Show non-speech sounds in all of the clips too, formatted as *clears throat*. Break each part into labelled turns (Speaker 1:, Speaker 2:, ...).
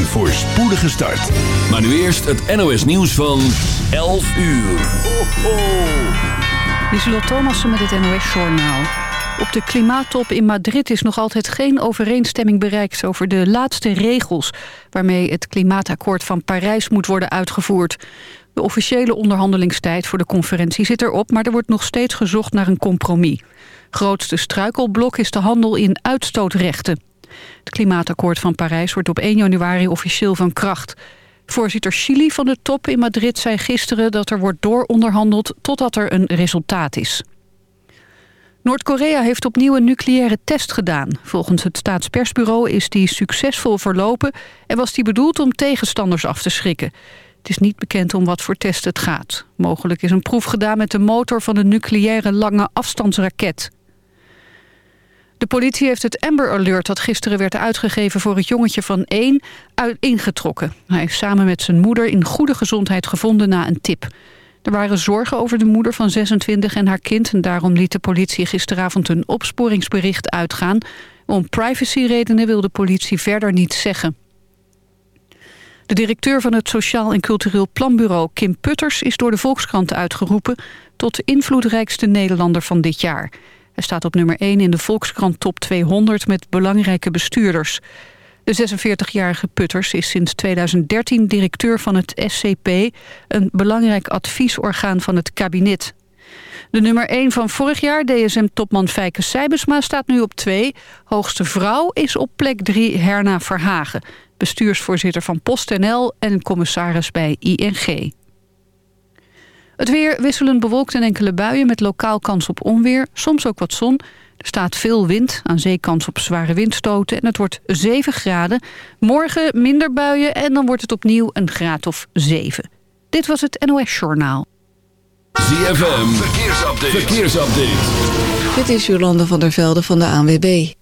Speaker 1: Een voorspoedige start. Maar nu eerst het NOS nieuws van 11 uur. Ho, ho.
Speaker 2: Lieselot Thomassen met het NOS-journaal. Op de klimaattop in Madrid is nog altijd geen overeenstemming bereikt... over de laatste regels waarmee het klimaatakkoord van Parijs moet worden uitgevoerd. De officiële onderhandelingstijd voor de conferentie zit erop... maar er wordt nog steeds gezocht naar een compromis. Grootste struikelblok is de handel in uitstootrechten. Het klimaatakkoord van Parijs wordt op 1 januari officieel van kracht. Voorzitter Chili van de top in Madrid zei gisteren dat er wordt dooronderhandeld totdat er een resultaat is. Noord-Korea heeft opnieuw een nucleaire test gedaan. Volgens het staatspersbureau is die succesvol verlopen... en was die bedoeld om tegenstanders af te schrikken. Het is niet bekend om wat voor test het gaat. Mogelijk is een proef gedaan met de motor van een nucleaire lange afstandsraket. De politie heeft het Amber Alert dat gisteren werd uitgegeven voor het jongetje van één uit ingetrokken. Hij is samen met zijn moeder in goede gezondheid gevonden na een tip. Er waren zorgen over de moeder van 26 en haar kind... en daarom liet de politie gisteravond een opsporingsbericht uitgaan. Om privacyredenen wil de politie verder niets zeggen. De directeur van het Sociaal en Cultureel Planbureau Kim Putters... is door de Volkskrant uitgeroepen tot invloedrijkste Nederlander van dit jaar... Hij staat op nummer 1 in de Volkskrant Top 200 met belangrijke bestuurders. De 46-jarige Putters is sinds 2013 directeur van het SCP... een belangrijk adviesorgaan van het kabinet. De nummer 1 van vorig jaar, DSM-topman Fijke Sijbesma, staat nu op 2. Hoogste vrouw is op plek 3 Herna Verhagen... bestuursvoorzitter van PostNL en commissaris bij ING. Het weer wisselend bewolkt en enkele buien met lokaal kans op onweer. Soms ook wat zon. Er staat veel wind, aan zee kans op zware windstoten en het wordt 7 graden. Morgen minder buien en dan wordt het opnieuw een graad of 7. Dit was het NOS Journaal.
Speaker 1: ZFM, verkeersupdate. verkeersupdate.
Speaker 3: Dit is Jolande van der Velde van de ANWB.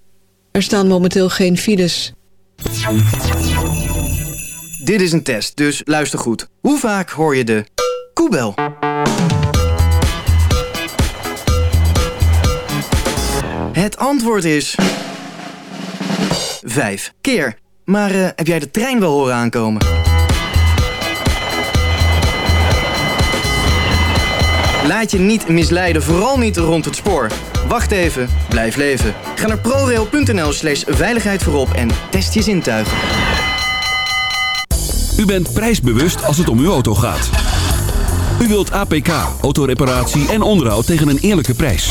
Speaker 3: Er staan momenteel geen files.
Speaker 4: Dit is een test, dus luister goed. Hoe vaak hoor je de koebel? Het antwoord is... Vijf keer. Maar uh, heb jij de trein wel horen aankomen? Laat je niet misleiden, vooral niet rond het spoor. Wacht even, blijf leven. Ga naar prorail.nl slash veiligheid voorop en test je zintuigen.
Speaker 1: U bent prijsbewust als het om uw auto gaat. U wilt APK, autoreparatie en onderhoud tegen een eerlijke prijs.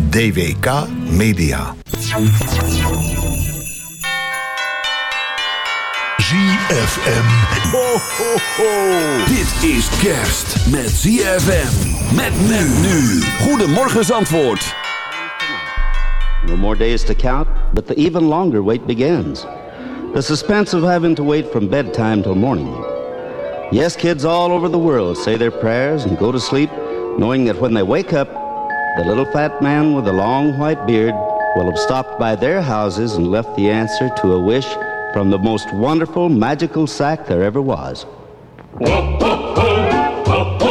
Speaker 5: DWK Media.
Speaker 6: ZFM.
Speaker 1: Ho, ho, ho. Dit is kerst met ZFM. Met men nu. Goedemorgen Zandvoort.
Speaker 7: No more days to count, but the even longer wait begins. The suspense of having to wait from bedtime till morning. Yes, kids all over the world say their prayers and go to sleep knowing that when they wake up, the little fat man with the long white beard will have stopped by their houses and left the answer to a wish from the most wonderful magical sack there ever was. Up on the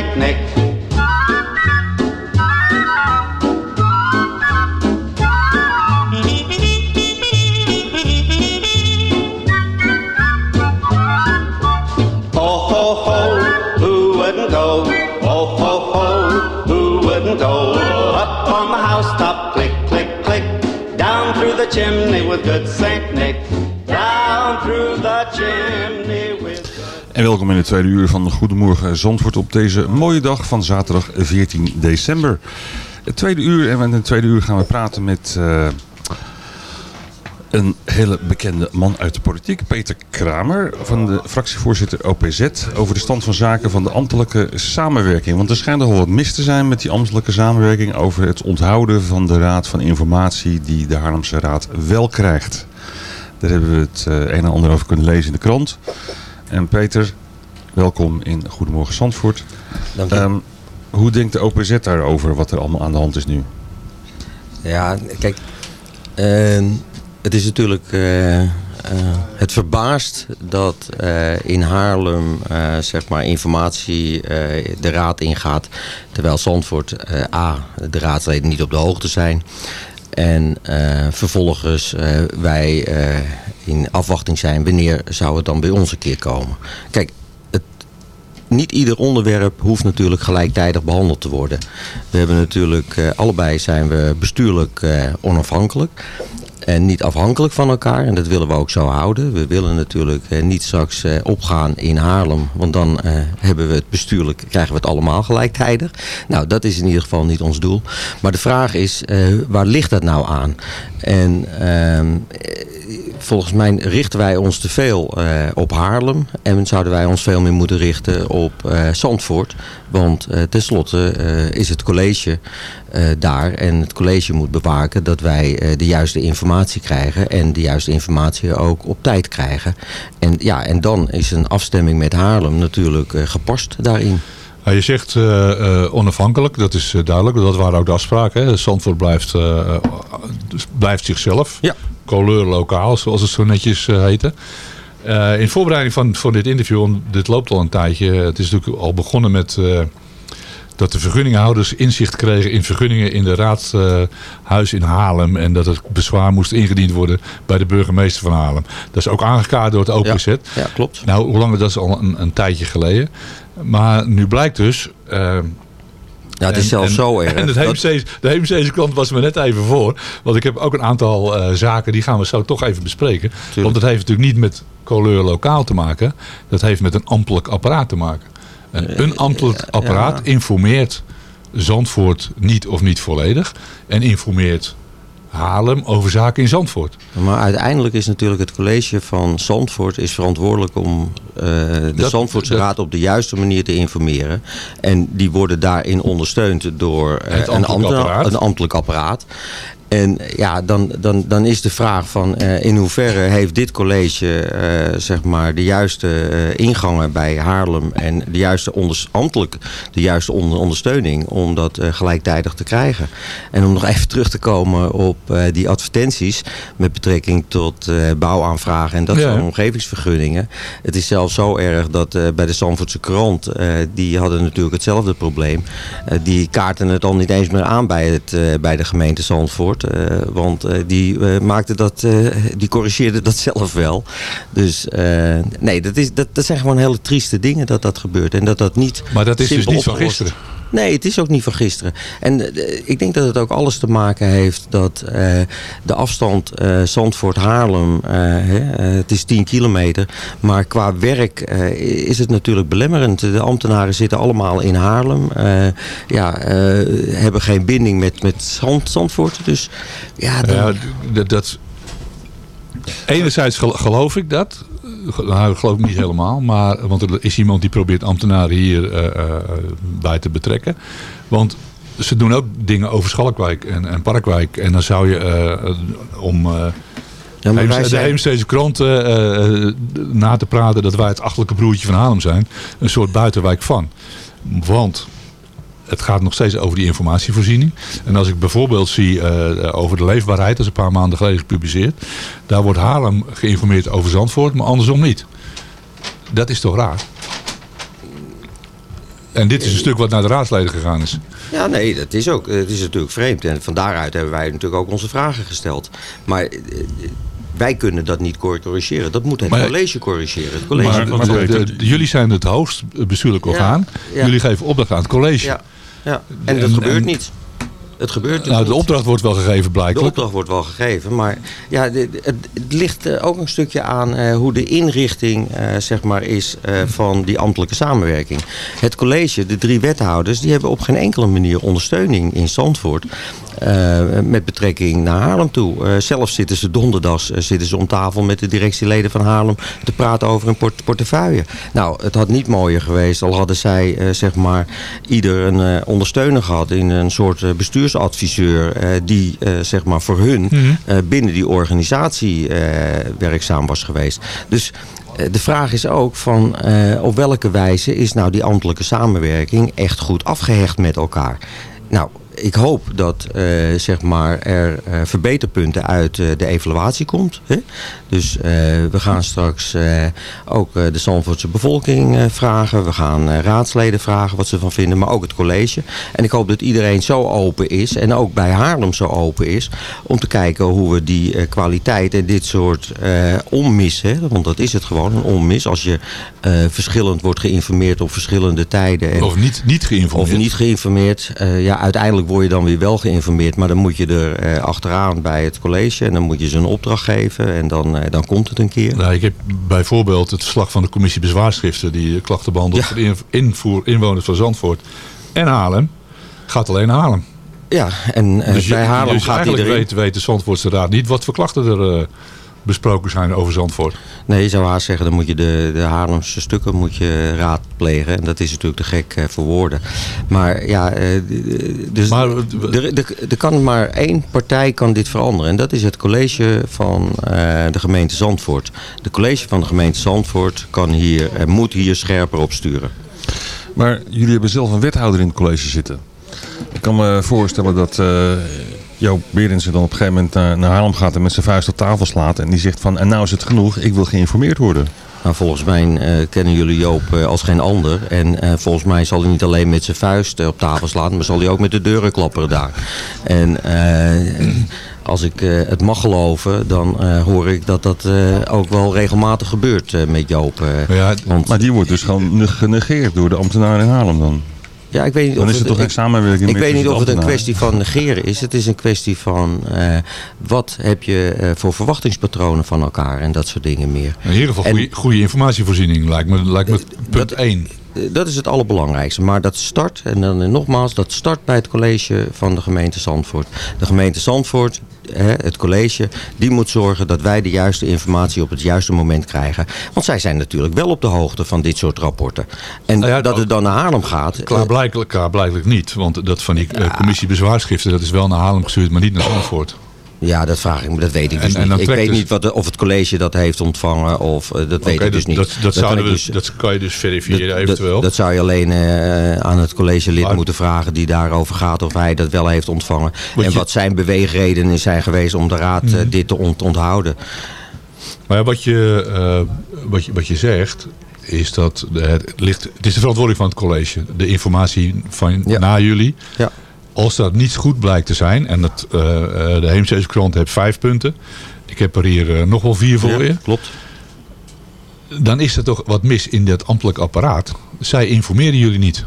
Speaker 7: with good Saint Nick. Down through the chimney with.
Speaker 8: En welkom in het tweede uur van Goedemorgen Zandvoort op deze mooie dag van zaterdag 14 december. Het tweede uur, en in het tweede uur gaan we praten met eh, een hele bekende man uit de politiek. Peter Kramer van de fractievoorzitter OPZ over de stand van zaken van de ambtelijke samenwerking. Want er schijnt nogal wat mis te zijn met die ambtelijke samenwerking over het onthouden van de raad van informatie die de Haarlemse Raad wel krijgt. Daar hebben we het eh, een en ander over kunnen lezen in de krant. En Peter, welkom in Goedemorgen Zandvoort.
Speaker 9: Dank je.
Speaker 8: Ehm, hoe denkt de OPZ daarover wat er allemaal aan de hand is nu?
Speaker 9: Ja, kijk, eh, het is natuurlijk, eh, eh, het verbaast dat eh, in Haarlem zeg maar informatie de raad ingaat, terwijl Zandvoort A, de raadsleden niet op de hoogte zijn. En vervolgens wij in afwachting zijn wanneer zou het dan bij ons een keer komen. Kijk, niet ieder onderwerp hoeft natuurlijk gelijktijdig behandeld te worden. We hebben natuurlijk, allebei zijn we bestuurlijk onafhankelijk. En niet afhankelijk van elkaar. En dat willen we ook zo houden. We willen natuurlijk eh, niet straks eh, opgaan in Haarlem. Want dan eh, hebben we het bestuurlijk, krijgen we het allemaal gelijktijdig. Nou, dat is in ieder geval niet ons doel. Maar de vraag is, eh, waar ligt dat nou aan? En ehm, eh, volgens mij richten wij ons te veel eh, op Haarlem. En zouden wij ons veel meer moeten richten op eh, Zandvoort. Want eh, tenslotte is het college daar. En het college moet bewaken dat wij de juiste informatie krijgen. En de juiste informatie ook op tijd krijgen. En, ja, en dan is een afstemming met Haarlem natuurlijk gepast daarin.
Speaker 10: Nou, je zegt eh, eh, onafhankelijk, dat is eh, duidelijk. Dat waren ook de afspraken. Zandvoort blijft, blijft zichzelf.
Speaker 9: Ja.
Speaker 10: Couleur lokaal, zoals het zo netjes heette. In voorbereiding van, van dit interview, dit loopt al een tijdje. Het is natuurlijk al begonnen met dat de vergunninghouders inzicht kregen in vergunningen in de raadhuis in Haarlem. En dat het bezwaar moest ingediend worden bij de burgemeester van Haarlem. Dat is ook aangekaart door het OPZ.
Speaker 9: Ja, ja, klopt.
Speaker 10: Nou, hoe lang dat is al een, een tijdje geleden. Maar nu blijkt dus... eh,
Speaker 9: Ja, het is
Speaker 10: en-
Speaker 9: zelfs
Speaker 10: en-
Speaker 9: zo erg.
Speaker 10: En het
Speaker 9: dat-
Speaker 10: de Heemsteedse klant was me net even voor. Want ik heb ook een aantal eh, zaken, die gaan we zo toch even bespreken. Want het heeft natuurlijk niet met couleur lokaal te maken. Dat heeft met een ambtelijk apparaat te maken. En een ambtelijk apparaat informeert Zandvoort niet of niet volledig. En informeert Haarlem over zaken in Zandvoort.
Speaker 9: Maar uiteindelijk is natuurlijk het college van Zandvoort is verantwoordelijk om eh, de
Speaker 10: Dat-
Speaker 9: Zandvoortse
Speaker 10: dat-
Speaker 9: Raad op de juiste manier te informeren. En die worden daarin ondersteund door eh, een,
Speaker 10: ambtelijk
Speaker 9: een ambtelijk apparaat. En ja, dan, dan, dan is de vraag van eh, in hoeverre heeft dit college eh, zeg maar de juiste eh, ingangen bij Haarlem en de juiste ambtelijk de juiste onder- ondersteuning om dat eh, gelijktijdig te krijgen. En om nog even terug te komen op eh, die advertenties met betrekking tot eh, bouwaanvragen en dat
Speaker 10: Ja.
Speaker 9: soort omgevingsvergunningen. Het is zelfs zo erg dat eh, bij de Zandvoortse krant, eh, die hadden natuurlijk hetzelfde probleem. Eh, die kaarten het al niet eens meer aan bij, het, eh, bij de gemeente Zandvoort. Eh, want eh, die uh, maakte dat, die corrigeerde dat *laughs* zelf wel. Dus nee, dat, is, dat, dat zijn gewoon hele trieste dingen dat dat gebeurt. En dat dat niet
Speaker 10: Maar dat is dus niet van gisteren.
Speaker 9: Nee, het is ook niet van gisteren. En uh, ik denk dat het ook alles te maken heeft dat uh, de afstand uh, Zandvoort-Haarlem, het is 10 kilometer. Maar qua werk is het natuurlijk belemmerend. De ambtenaren zitten allemaal in Haarlem. ja, hebben geen binding met, met Zand, Zandvoort. Dus ja, dan...
Speaker 10: Ja, dat, enerzijds gel- geloof ik dat. Nou, dat geloof ik niet helemaal. Maar, want er is iemand die probeert ambtenaren hier uh, uh, bij te betrekken. Want ze doen ook dingen over Schalkwijk en, en Parkwijk. En dan zou je uh, om... Ja, Heemst zijn... De Heemstedse krant na te praten dat wij het achterlijke broertje van Haarlem zijn. Een soort buitenwijk van. Want het gaat nog steeds over die informatievoorziening. En als ik bijvoorbeeld zie uh, over de leefbaarheid, dat is een paar maanden geleden gepubliceerd. Daar wordt Haarlem geïnformeerd over Zandvoort, maar andersom niet. Dat is toch raar? En dit is een stuk wat naar de raadsleden gegaan is.
Speaker 9: Ja, nee, dat is ook. Het is natuurlijk vreemd. En van daaruit hebben wij natuurlijk ook onze vragen gesteld. Maar uh, wij kunnen dat niet corrigeren. Dat moet het
Speaker 10: maar,
Speaker 9: college corrigeren. Het college
Speaker 10: maar, maar de, de, de, jullie zijn het hoogst bestuurlijk orgaan. Ja, ja. Jullie geven opdracht aan het college.
Speaker 9: Ja, ja. en dat gebeurt en, niet. Het gebeurt
Speaker 10: nou, de opdracht wordt wel gegeven blijkbaar.
Speaker 9: De opdracht wordt wel gegeven, maar ja, het, het, ligt uh, ook een stukje aan uh, hoe de inrichting uh, zeg maar is van die ambtelijke samenwerking. Het college, de drie wethouders, die hebben op geen enkele manier ondersteuning in Zandvoort. met betrekking naar Haarlem toe. zelfs zitten ze donderdags zitten ze om tafel met de directieleden van Haarlem te praten over een port portefeuille. Nou, het had niet mooier geweest al hadden zij zeg maar ieder een ondersteuner gehad in een soort bestuursadviseur uh, die uh, zeg maar voor hun mm -hmm. uh, binnen die organisatie werkzaam was geweest. Dus de vraag is ook van op welke wijze is nou die ambtelijke samenwerking echt goed afgehecht met elkaar. Nou, ik hoop dat uh, zeg maar er uh, verbeterpunten uit uh, de evaluatie komt. Hè? Dus we gaan straks ook de Zandvoortse bevolking vragen. We gaan raadsleden vragen wat ze van vinden, maar ook het college. En ik hoop dat iedereen zo open is en ook bij Haarlem zo open is om te kijken hoe we die kwaliteit en dit soort onmis, hè? want dat is het gewoon, een onmis. Als je verschillend wordt geïnformeerd op verschillende tijden. En,
Speaker 10: of niet, niet geïnformeerd.
Speaker 9: Of niet geïnformeerd. ja, uiteindelijk word je dan weer wel geïnformeerd. Maar dan moet je er eh, achteraan bij het college. En dan moet je ze een opdracht geven. En dan, eh, dan komt het een keer.
Speaker 10: Nou, ik heb bijvoorbeeld het verslag van de commissie bezwaarschriften. Die klachten behandelt voor invoer, inwoners van Zandvoort. En Haarlem. Gaat alleen naar Haarlem.
Speaker 9: Ja, en
Speaker 10: dus
Speaker 9: bij Haarlem
Speaker 10: dus
Speaker 9: gaat
Speaker 10: eigenlijk
Speaker 9: iedereen...
Speaker 10: weet, weet de Zandvoortse raad niet wat voor klachten er besproken zijn over Zandvoort.
Speaker 9: Nee, je zou haast zeggen, dan moet je de, de Haarlemse stukken moet je raadplegen. En dat is natuurlijk te gek uh, voor woorden. Maar ja, uh, dus
Speaker 10: maar,
Speaker 9: er, er, kan maar één partij kan dit veranderen. En dat is het college van uh, de gemeente Zandvoort. De college van de gemeente Zandvoort kan hier, moet hier scherper op sturen.
Speaker 8: Maar jullie hebben zelf een wethouder in het college zitten. Ik kan me voorstellen dat uh, Joop Berendsen dan op een gegeven moment naar, naar Haarlem gaat en met zijn vuist op tafel slaat. En die zegt van, en nou is het genoeg, ik wil geïnformeerd worden.
Speaker 9: Nou, volgens mij uh, kennen jullie Joop uh, als geen ander. En uh, volgens mij zal hij niet alleen met zijn vuist op tafel slaan, maar zal hij ook met de deuren klapperen daar. En als ik het mag geloven, dan hoor ik dat dat ook wel regelmatig gebeurt met Joop.
Speaker 8: Ja, want... Maar die wordt dus gewoon genegeerd door de ambtenaren in Haarlem dan?
Speaker 9: Ja, ik weet niet
Speaker 8: dan
Speaker 9: of
Speaker 8: is
Speaker 9: het,
Speaker 8: toch geen
Speaker 9: ik,
Speaker 8: samenwerking
Speaker 9: Ik weet niet of het een kwestie van negeren is. Het is een kwestie van uh, wat heb je uh, voor verwachtingspatronen van elkaar en dat soort dingen meer.
Speaker 10: In ieder geval goede, goede informatievoorziening lijkt me, lijkt me punt
Speaker 9: dat,
Speaker 10: 1.
Speaker 9: Eh, dat is het allerbelangrijkste. Maar dat start, en dan nogmaals, dat start bij het college van de gemeente Zandvoort. De gemeente Zandvoort, hè, het college, die moet zorgen dat wij de juiste informatie op het juiste moment krijgen. Want zij zijn natuurlijk wel op de hoogte van dit soort rapporten. En dat het dan naar Haarlem gaat. eh,
Speaker 10: Klaarblijkelijk, klaarblijkelijk niet. Want dat van die eh, commissie bezwaarschriften, dat is wel naar Haarlem gestuurd, maar niet naar Zandvoort.
Speaker 9: Ja, dat vraag ik me. Dat weet ik dus
Speaker 10: en
Speaker 9: niet. Ik weet
Speaker 10: dus-
Speaker 9: niet wat de- of het college dat heeft ontvangen. Of, eh, dat weet ik dus
Speaker 10: dat,
Speaker 9: niet.
Speaker 10: dat, dat, zouden we,
Speaker 9: dus-
Speaker 10: dat kan je dus verifiëren
Speaker 9: dat,
Speaker 10: eventueel.
Speaker 9: dat, zou je alleen eh, aan het collegelid moeten vragen die daarover gaat of hij dat wel heeft ontvangen.
Speaker 10: Wat
Speaker 9: en
Speaker 10: je-
Speaker 9: wat zijn beweegredenen zijn geweest om de raad eh,
Speaker 10: Mhm.
Speaker 9: dit te ont- onthouden.
Speaker 10: Maar ja, wat, je, wat, je, wat je zegt, is dat het, ligt, het is de verantwoording van het college. De informatie van na jullie.
Speaker 9: Ja.
Speaker 10: Als dat niet goed blijkt te zijn, en dat, eh, eh, de Heemstedse krant heeft vijf punten. Ik heb er hier eh, nog wel vier voor
Speaker 9: Ja,
Speaker 10: je.
Speaker 9: Klopt.
Speaker 10: Dan is er toch wat mis in dat ambtelijk apparaat. Zij informeren jullie niet.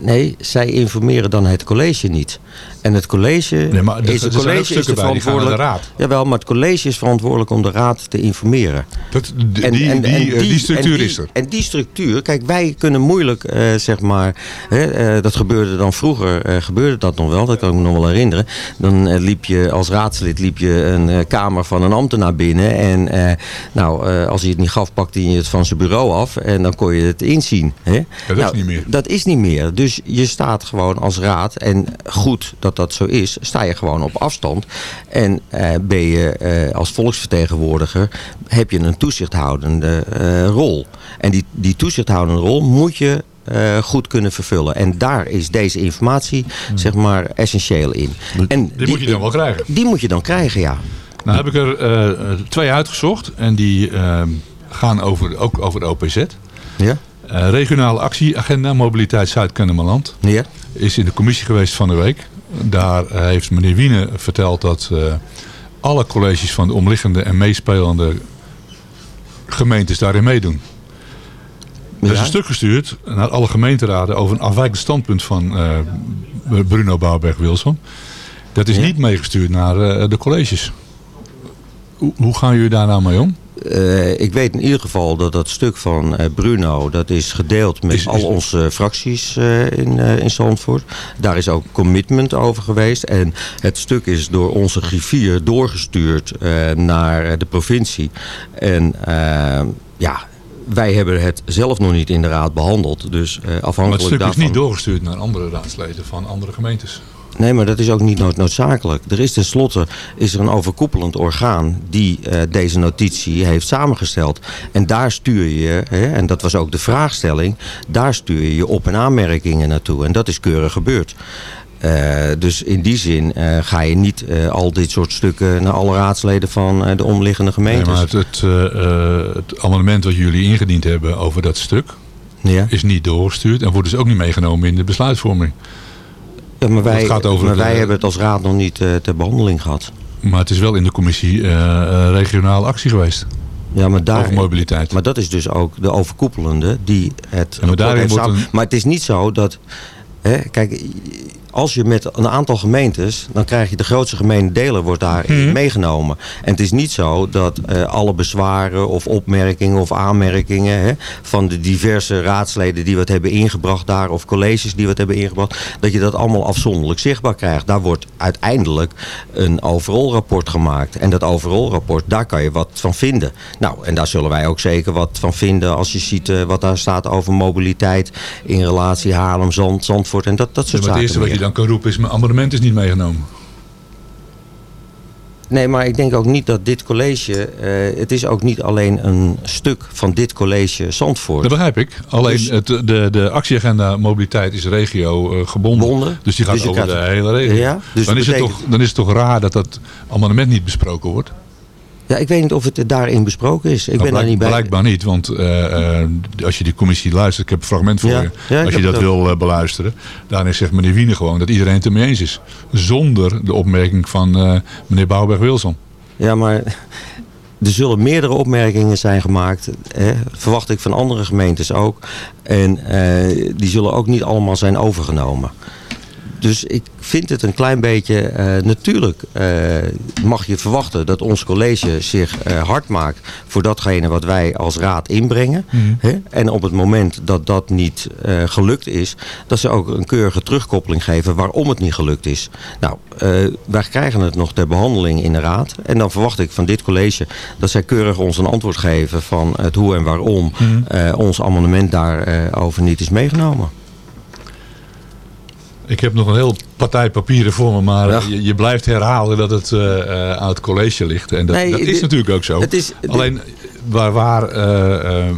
Speaker 9: Nee, zij informeren dan het college niet. En het college
Speaker 10: Nee, maar
Speaker 9: is, het college is
Speaker 10: stukken
Speaker 9: de verantwoordelijk. Jawel, maar het college is verantwoordelijk om de raad te informeren.
Speaker 10: Dat, die, die, die, eh, die structuur
Speaker 9: en die-
Speaker 10: is er.
Speaker 9: En die structuur, kijk, wij kunnen moeilijk, eh, zeg maar, hè, eh, dat gebeurde dan vroeger, gebeurde dat nog wel, dat kan ik me nog wel herinneren. Dan liep je als raadslid liep je een kamer van een ambtenaar binnen en nou, als hij het niet gaf, pakte je het van zijn bureau af en dan kon je het inzien. Hè?
Speaker 10: dat
Speaker 9: Nou,
Speaker 10: is niet meer.
Speaker 9: Dat is niet meer. Dus je staat gewoon als raad, en goed dat dat zo is, sta je gewoon op afstand. En eh, ben je eh, als volksvertegenwoordiger, heb je een toezichthoudende eh, rol. En die, die toezichthoudende rol moet je goed kunnen vervullen. En daar is deze informatie, zeg maar, essentieel in. En
Speaker 10: Hmm. Die moet je dan wel krijgen.
Speaker 9: Die moet je dan krijgen, ja.
Speaker 10: Nou heb ik er twee uitgezocht. En die gaan over, ook over de OPZ.
Speaker 9: Ja.
Speaker 10: Regionale actieagenda Mobiliteit Zuid-Kennemerland.
Speaker 9: Ja.
Speaker 10: Is in de commissie geweest van de week. Daar heeft meneer Wiene verteld dat eh, alle colleges van de omliggende en meespelende gemeentes daarin meedoen. Er is een stuk gestuurd naar alle gemeenteraden over een afwijkend standpunt van eh, Bruno Bouwberg-Wilson. Dat is niet meegestuurd naar eh, de colleges. Hoe, hoe gaan jullie daar nou mee om?
Speaker 9: Eh, ik weet in ieder geval dat dat stuk van eh, Bruno, dat is gedeeld met
Speaker 10: Is- is-
Speaker 9: al onze fracties eh, in, in Zandvoort. Daar is ook commitment over geweest. En het stuk is door onze griffier doorgestuurd naar de provincie. En ja, wij hebben het zelf nog niet in de raad behandeld. Dus eh,
Speaker 10: Maar het
Speaker 9: afhankelijk
Speaker 10: stuk
Speaker 9: daarvan...
Speaker 10: is niet doorgestuurd naar andere raadsleden van andere gemeentes.
Speaker 9: Nee, maar dat is ook niet nood- noodzakelijk. Er is tenslotte is er een overkoepelend orgaan die eh, deze notitie heeft samengesteld. En daar stuur je, hè, en dat was ook de vraagstelling, daar stuur je je op- en aanmerkingen naartoe. En dat is keurig gebeurd. Eh, dus in die zin eh, ga je niet al dit soort stukken naar alle raadsleden van de omliggende
Speaker 10: Nee,
Speaker 9: gemeentes.
Speaker 10: maar het, het, het amendement wat jullie ingediend hebben over dat stuk...
Speaker 9: Ja.
Speaker 10: is niet doorgestuurd en wordt dus ook niet meegenomen in de besluitvorming.
Speaker 9: Ja, maar wij,
Speaker 10: het gaat over
Speaker 9: maar wij hebben het als raad nog niet eh, ter behandeling gehad.
Speaker 10: Maar het is wel in de commissie eh, eh, regionale actie geweest.
Speaker 9: Ja, maar daar,
Speaker 10: Over mobiliteit.
Speaker 9: Maar dat is dus ook de overkoepelende die het
Speaker 10: maar
Speaker 9: rapport
Speaker 10: daarin wordt een-
Speaker 9: Maar het is niet zo dat... Hè, kijk, als je met een aantal gemeentes... dan krijg je de grootste gemene deler wordt daar
Speaker 10: Mhm.
Speaker 9: meegenomen. En het is niet zo dat eh, alle bezwaren of opmerkingen of aanmerkingen... Hè, van de diverse raadsleden die wat hebben ingebracht daar... of colleges die wat hebben ingebracht... dat je dat allemaal afzonderlijk zichtbaar krijgt. Daar wordt uiteindelijk een overall rapport gemaakt. En dat overall rapport, daar kan je wat van vinden. Nou, en daar zullen wij ook zeker wat van vinden... als je ziet eh, wat daar staat over mobiliteit... in relatie Haarlem, Zand, Zandvoort en dat, dat
Speaker 10: Ja,
Speaker 9: soort zaken
Speaker 10: dan kan roepen is... mijn amendement is niet meegenomen.
Speaker 9: Nee, maar ik denk ook niet dat dit college... eh, het is ook niet alleen een stuk van dit college Zandvoort.
Speaker 10: Dat begrijp ik. Alleen
Speaker 9: Dus-
Speaker 10: het, de, de actieagenda mobiliteit is regio eh, gebonden.
Speaker 9: Bonden.
Speaker 10: Dus die gaat
Speaker 9: Dus
Speaker 10: over de hele regio.
Speaker 9: Ja, dus
Speaker 10: dan, is het toch, dan is het toch raar dat dat amendement niet besproken wordt?
Speaker 9: Ja, ik weet niet of het daarin besproken is. Ik
Speaker 10: Nou,
Speaker 9: ben daar niet bij.
Speaker 10: Blijkbaar niet, want eh, eh, als je die commissie luistert, ik heb een fragment voor
Speaker 9: Ja,
Speaker 10: je.
Speaker 9: ja,
Speaker 10: als je dat wil eh, beluisteren. Daarin zegt meneer Wiene gewoon dat iedereen het ermee eens is. Zonder de opmerking van meneer Bouwberg-Wilson.
Speaker 9: Ja, maar er zullen meerdere opmerkingen zijn gemaakt. Hè, verwacht ik van andere gemeentes ook. En die zullen ook niet allemaal zijn overgenomen. Dus ik vind het een klein beetje... eh, natuurlijk eh, mag je verwachten dat ons college zich eh, hard maakt... voor datgene wat wij als raad inbrengen.
Speaker 10: Mhm.
Speaker 9: Hè? En op het moment dat dat niet gelukt is... dat ze ook een keurige terugkoppeling geven waarom het niet gelukt is. Nou, wij krijgen het nog ter behandeling in de raad. En dan verwacht ik van dit college dat zij keurig ons een antwoord geven... van het hoe en waarom
Speaker 10: Mhm.
Speaker 9: ons amendement daarover niet is meegenomen.
Speaker 10: Ik heb nog een heel partij papieren voor me, maar
Speaker 9: Ja.
Speaker 10: je, je blijft herhalen dat het eh, eh, aan het college ligt. En dat,
Speaker 9: Nee,
Speaker 10: dat is
Speaker 9: dit-
Speaker 10: natuurlijk ook zo.
Speaker 9: het is-
Speaker 10: Alleen waar, waar eh, eh,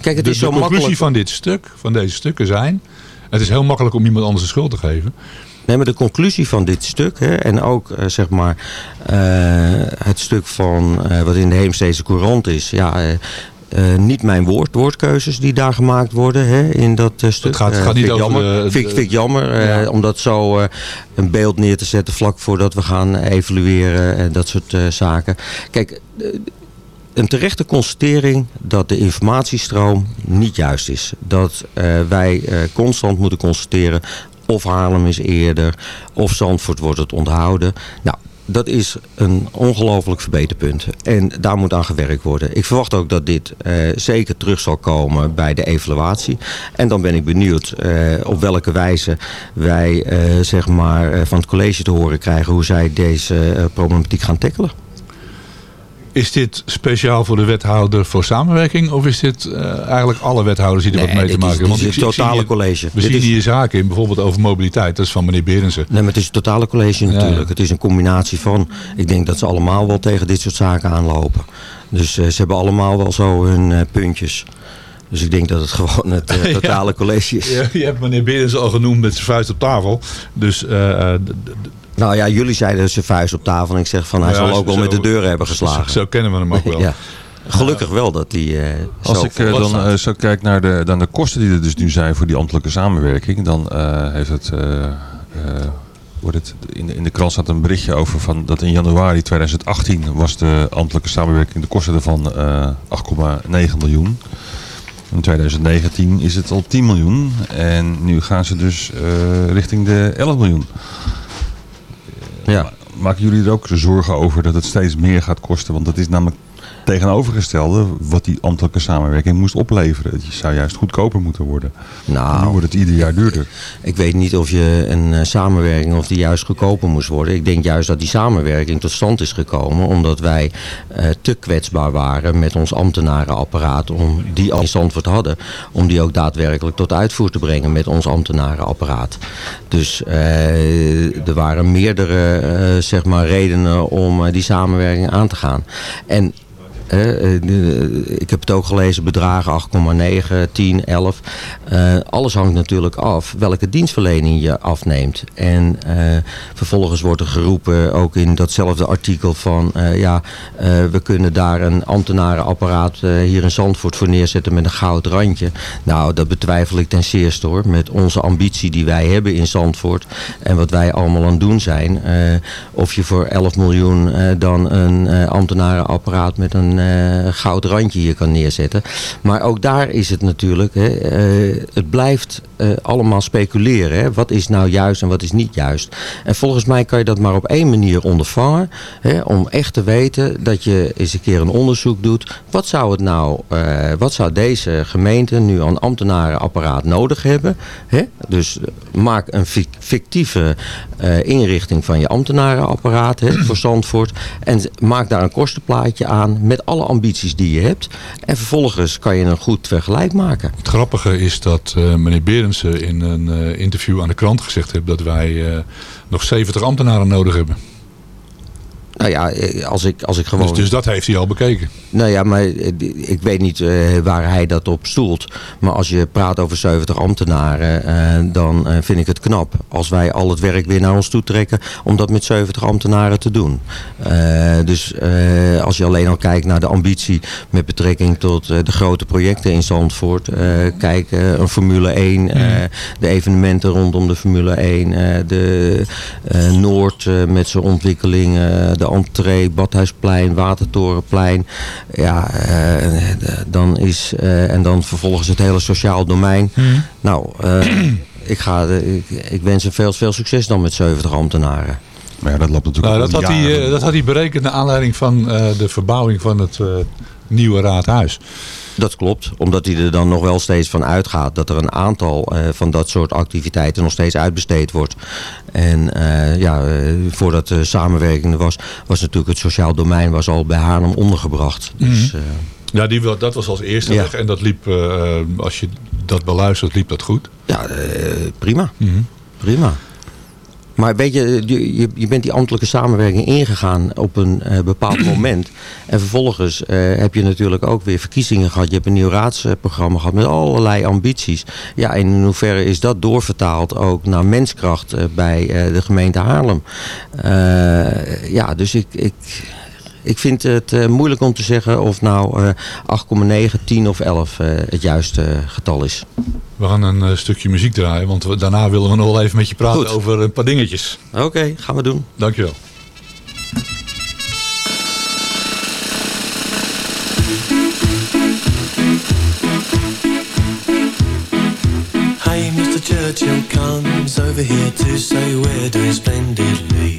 Speaker 9: Kijk, het
Speaker 10: de,
Speaker 9: is
Speaker 10: de
Speaker 9: zo
Speaker 10: conclusie
Speaker 9: makkelijk-
Speaker 10: van dit stuk, van deze stukken zijn... Het is heel makkelijk om iemand anders de schuld te geven.
Speaker 9: Nee, maar de conclusie van dit stuk, hè, en ook zeg maar het stuk van wat in de Heemstedse Courant is, ja, eh, eh, niet mijn woord, woordkeuzes die daar gemaakt worden hè, in dat eh, stuk.
Speaker 10: Het gaat- het
Speaker 9: Eh,
Speaker 10: gaat niet
Speaker 9: vind ik
Speaker 10: over
Speaker 9: jammer.
Speaker 10: de-
Speaker 9: vind, ik-
Speaker 10: de-
Speaker 9: vind ik jammer, eh,
Speaker 10: Ja.
Speaker 9: om dat zo eh, een beeld neer te zetten vlak voordat we gaan evalueren en dat soort eh, zaken. Kijk, eh, een terechte constatering dat de informatiestroom niet juist is. Dat eh, wij eh, constant moeten constateren of Haarlem is eerder, of Zandvoort wordt het onthouden. Nou, dat is een ongelooflijk verbeterpunt. En daar moet aan gewerkt worden. Ik verwacht ook dat dit eh, zeker terug zal komen bij de evaluatie. En dan ben ik benieuwd eh, op welke wijze wij eh, zeg maar, van het college te horen krijgen hoe zij deze problematiek gaan tackelen.
Speaker 10: Is dit speciaal voor de wethouder voor samenwerking? Of is dit eh, eigenlijk alle wethouders die er wat mee te
Speaker 9: is-
Speaker 10: maken hebben?
Speaker 9: is
Speaker 10: ik
Speaker 9: het totale college.
Speaker 10: We
Speaker 9: Dit
Speaker 10: zien
Speaker 9: is-
Speaker 10: hier zaken in, bijvoorbeeld over mobiliteit. Dat is van meneer Berensen.
Speaker 9: Nee, maar het is het totale college natuurlijk. Het is een combinatie van... Ik denk dat ze allemaal wel tegen dit soort zaken aanlopen. Dus eh, ze hebben allemaal wel zo hun eh, puntjes. Dus ik denk dat het gewoon het *laughs*
Speaker 10: Ja.
Speaker 9: totale college is.
Speaker 10: Ja, je hebt meneer Berensen al genoemd met zijn vuist op tafel. Dus
Speaker 9: Nou ja, jullie zeiden zijn vuist op tafel. En ik zeg van hij
Speaker 10: Ja,
Speaker 9: zal ook wel met de deuren hebben geslagen.
Speaker 10: Zo, kennen we hem ook wel. *laughs*
Speaker 9: Ja. Gelukkig wel dat hij eh
Speaker 8: Als ik eh, dan eh, zo kijk naar de, dan de kosten die er dus nu zijn voor die ambtelijke samenwerking, dan eh, heeft het, wordt het in, de, in de krant staat een berichtje over van dat in januari 2018 was de ambtelijke samenwerking de kosten ervan eh 8,9 miljoen. In 2019 is het al 10 miljoen en nu gaan ze dus eh, richting de 11 miljoen.
Speaker 9: Ja.
Speaker 8: Maken jullie er ook zorgen over dat het steeds meer gaat kosten? Want dat is namelijk tegenovergestelde wat die ambtelijke samenwerking moest opleveren. Het zou juist goedkoper moeten worden.
Speaker 9: Nou,
Speaker 8: nu wordt het ieder jaar duurder.
Speaker 9: Ik weet niet of je een eh, samenwerking of die juist goedkoper moest worden. Ik denk juist dat die samenwerking tot stand is gekomen omdat wij eh, te kwetsbaar waren met ons ambtenarenapparaat om die al in Zandvoort hadden. Om die ook daadwerkelijk tot uitvoer te brengen met ons ambtenarenapparaat. Dus eh, er waren meerdere zeg maar redenen om die samenwerking aan te gaan. En ik heb het ook gelezen, bedragen 8,9, 10, 11. Eh, alles hangt natuurlijk af welke dienstverlening je afneemt. En eh, vervolgens wordt er geroepen, ook in datzelfde artikel, van eh, ja, eh, we kunnen daar een ambtenarenapparaat eh, hier in Zandvoort voor neerzetten met een goud randje. Nou, dat betwijfel ik ten zeerste hoor. Met onze ambitie die wij hebben in Zandvoort en wat wij allemaal aan het doen zijn. eh, of je voor 11 miljoen eh, dan een eh, ambtenarenapparaat met een eh, goud randje hier kan neerzetten. Maar ook daar is het natuurlijk, hè, eh, het blijft eh, allemaal speculeren. Hè. Wat is nou juist en wat is niet juist. En volgens mij kan je dat maar op één manier ondervangen. Hè, om echt te weten dat je eens een keer een onderzoek doet. Wat zou het nou, eh, wat zou deze gemeente nu aan ambtenarenapparaat nodig hebben? Hè? Dus eh, maak een fic- fictieve inrichting van je ambtenarenapparaat hè, voor Zandvoort. En maak daar een kostenplaatje aan met alle ambities die je hebt. En vervolgens kan je een goed vergelijk maken.
Speaker 10: Het grappige is dat meneer In een eh, interview aan de krant gezegd heeft dat wij eh, nog 70 ambtenaren nodig hebben.
Speaker 9: Nou ja, eh, als ik, als ik gewoon...
Speaker 10: Dus, dus dat heeft hij al bekeken.
Speaker 9: Nou ja, maar eh, ik weet niet eh, waar hij dat op stoelt. Maar als je praat over 70 ambtenaren, dan vind ik het knap als wij al het werk weer naar ons toe trekken om dat met 70 ambtenaren te doen. Dus als je alleen al kijkt naar de ambitie met betrekking tot de grote projecten in Zandvoort. kijk, een Formule 1, eh, de evenementen rondom de Formule 1, eh, de Noord met zijn ontwikkelingen, de entree, Badhuisplein, Watertorenplein. Ja, eh, dan is, eh, en dan vervolgens het hele sociaal domein. Nou, eh, ik, ga, ik, ik wens hem veel, veel succes dan met 70 ambtenaren.
Speaker 8: Maar ja, dat loopt natuurlijk
Speaker 10: Nou, dat, had hij, eh, dat had hij berekend naar aanleiding van eh, de verbouwing van het eh, nieuwe raadhuis.
Speaker 9: Dat klopt, omdat hij er dan nog wel steeds van uitgaat dat er een aantal eh, van dat soort activiteiten nog steeds uitbesteed wordt. En eh, ja, eh, voordat de samenwerking er was, was natuurlijk het sociaal domein was al bij Haarlem ondergebracht. Dus, eh,
Speaker 10: Ja, die, wel- dat was als eerste
Speaker 9: Ja.
Speaker 10: weg. En dat liep, eh, als je dat beluistert, liep dat goed.
Speaker 9: ja, eh, prima. Prima. Maar weet je, je, bent die ambtelijke samenwerking ingegaan op een eh, bepaald *clears throat* moment. En vervolgens eh, heb je natuurlijk ook weer verkiezingen gehad. Je hebt een nieuw raadsprogramma gehad met allerlei ambities. Ja, en in hoeverre is dat doorvertaald ook naar menskracht eh, bij de gemeente Haarlem? Ja, dus ik... ik ik vind het eh, moeilijk om te zeggen of nou eh 8,9, 10 of 11 eh, het juiste getal is.
Speaker 10: We gaan een eh, stukje muziek draaien, want we- daarna willen we nog wel even met je praten
Speaker 9: Goed.
Speaker 10: over een paar dingetjes.
Speaker 9: Oké, gaan we doen.
Speaker 10: Dankjewel.
Speaker 11: Hey, Mr. Churchill comes over here to say we're doing splendidly.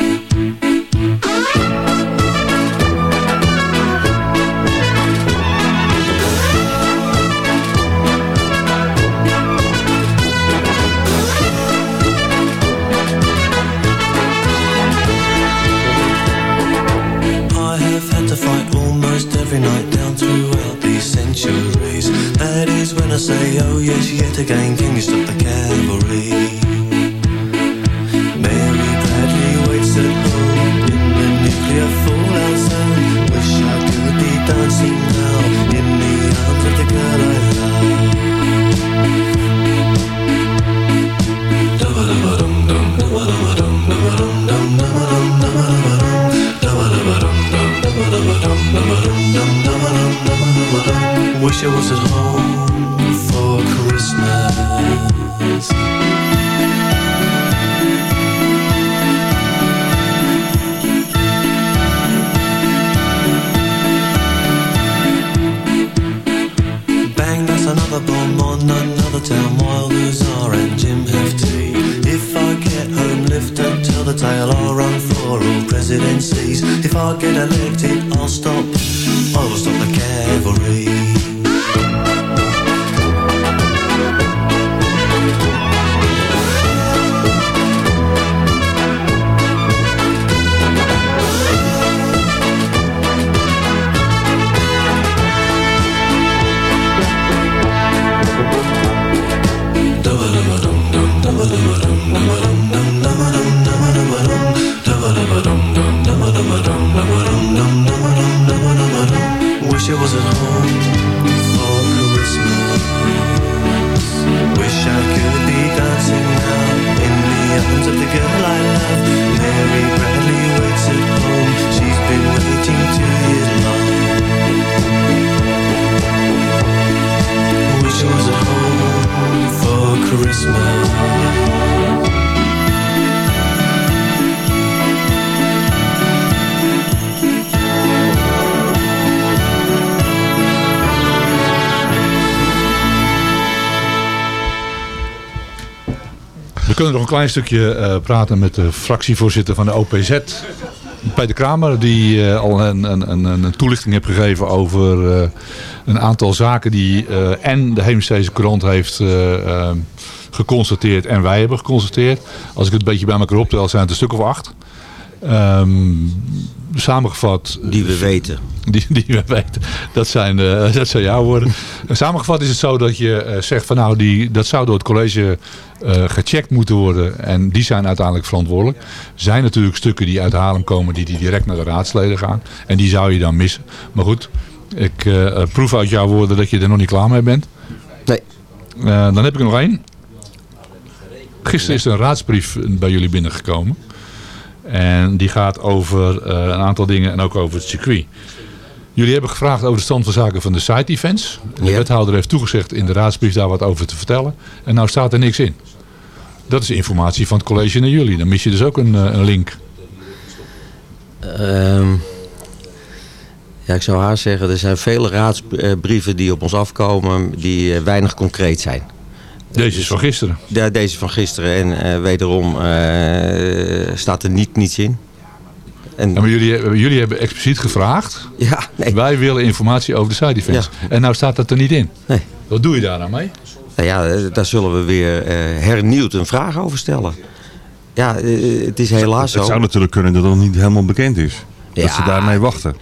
Speaker 11: Say, oh yes, yet again, can you stop the cavalry?
Speaker 10: We kunnen nog een klein stukje eh, praten met de fractievoorzitter van de OPZ. Peter Kramer, die eh, al een, een, een, een toelichting heeft gegeven over eh, een aantal zaken die en de Heemstede Courant heeft geconstateerd en wij hebben geconstateerd. Als ik het een beetje bij elkaar optel, zijn het een stuk of acht. Ehm, samengevat...
Speaker 9: Die we weten.
Speaker 10: Die, die we weten. Dat zijn, eh, *laughs* dat zijn jouw woorden. En samengevat is het zo dat je eh, zegt van nou, die, dat zou door het college eh, gecheckt moeten worden. En die zijn uiteindelijk verantwoordelijk. Er zijn natuurlijk stukken die uit Haarlem komen die, die direct naar de raadsleden gaan. En die zou je dan missen. Maar goed, ik proef uit jouw woorden dat je er nog niet klaar mee bent.
Speaker 9: Nee.
Speaker 10: Dan heb ik er nog één. Gisteren is er een raadsbrief bij jullie binnengekomen. En die gaat over eh, een aantal dingen en ook over het circuit. Jullie hebben gevraagd over de stand van zaken van de site events. De wethouder heeft toegezegd in de raadsbrief daar wat over te vertellen. En nou staat er niks in. Dat is informatie van het college naar jullie. Dan mis je dus ook een, eh, een link.
Speaker 9: Ehm, ja, ik zou haar zeggen, er zijn vele raadsbrieven die op ons afkomen die eh, weinig concreet zijn.
Speaker 10: Deze is van gisteren.
Speaker 9: Ja, deze van gisteren. En eh, wederom eh, staat er niet, niets in. En,
Speaker 10: Ja, maar jullie, jullie hebben expliciet gevraagd. *laughs*
Speaker 9: Ja,
Speaker 10: Wij willen informatie over de side effects. En nou staat dat er niet in.
Speaker 9: Nee.
Speaker 10: Wat doe je daar nou mee?
Speaker 9: Nou ja, eh, daar zullen we weer eh, hernieuwd een vraag over stellen. Ja, het is helaas zo.
Speaker 8: Het zou natuurlijk kunnen dat het nog niet helemaal bekend is. Dat
Speaker 9: Ja.
Speaker 8: ze daarmee wachten.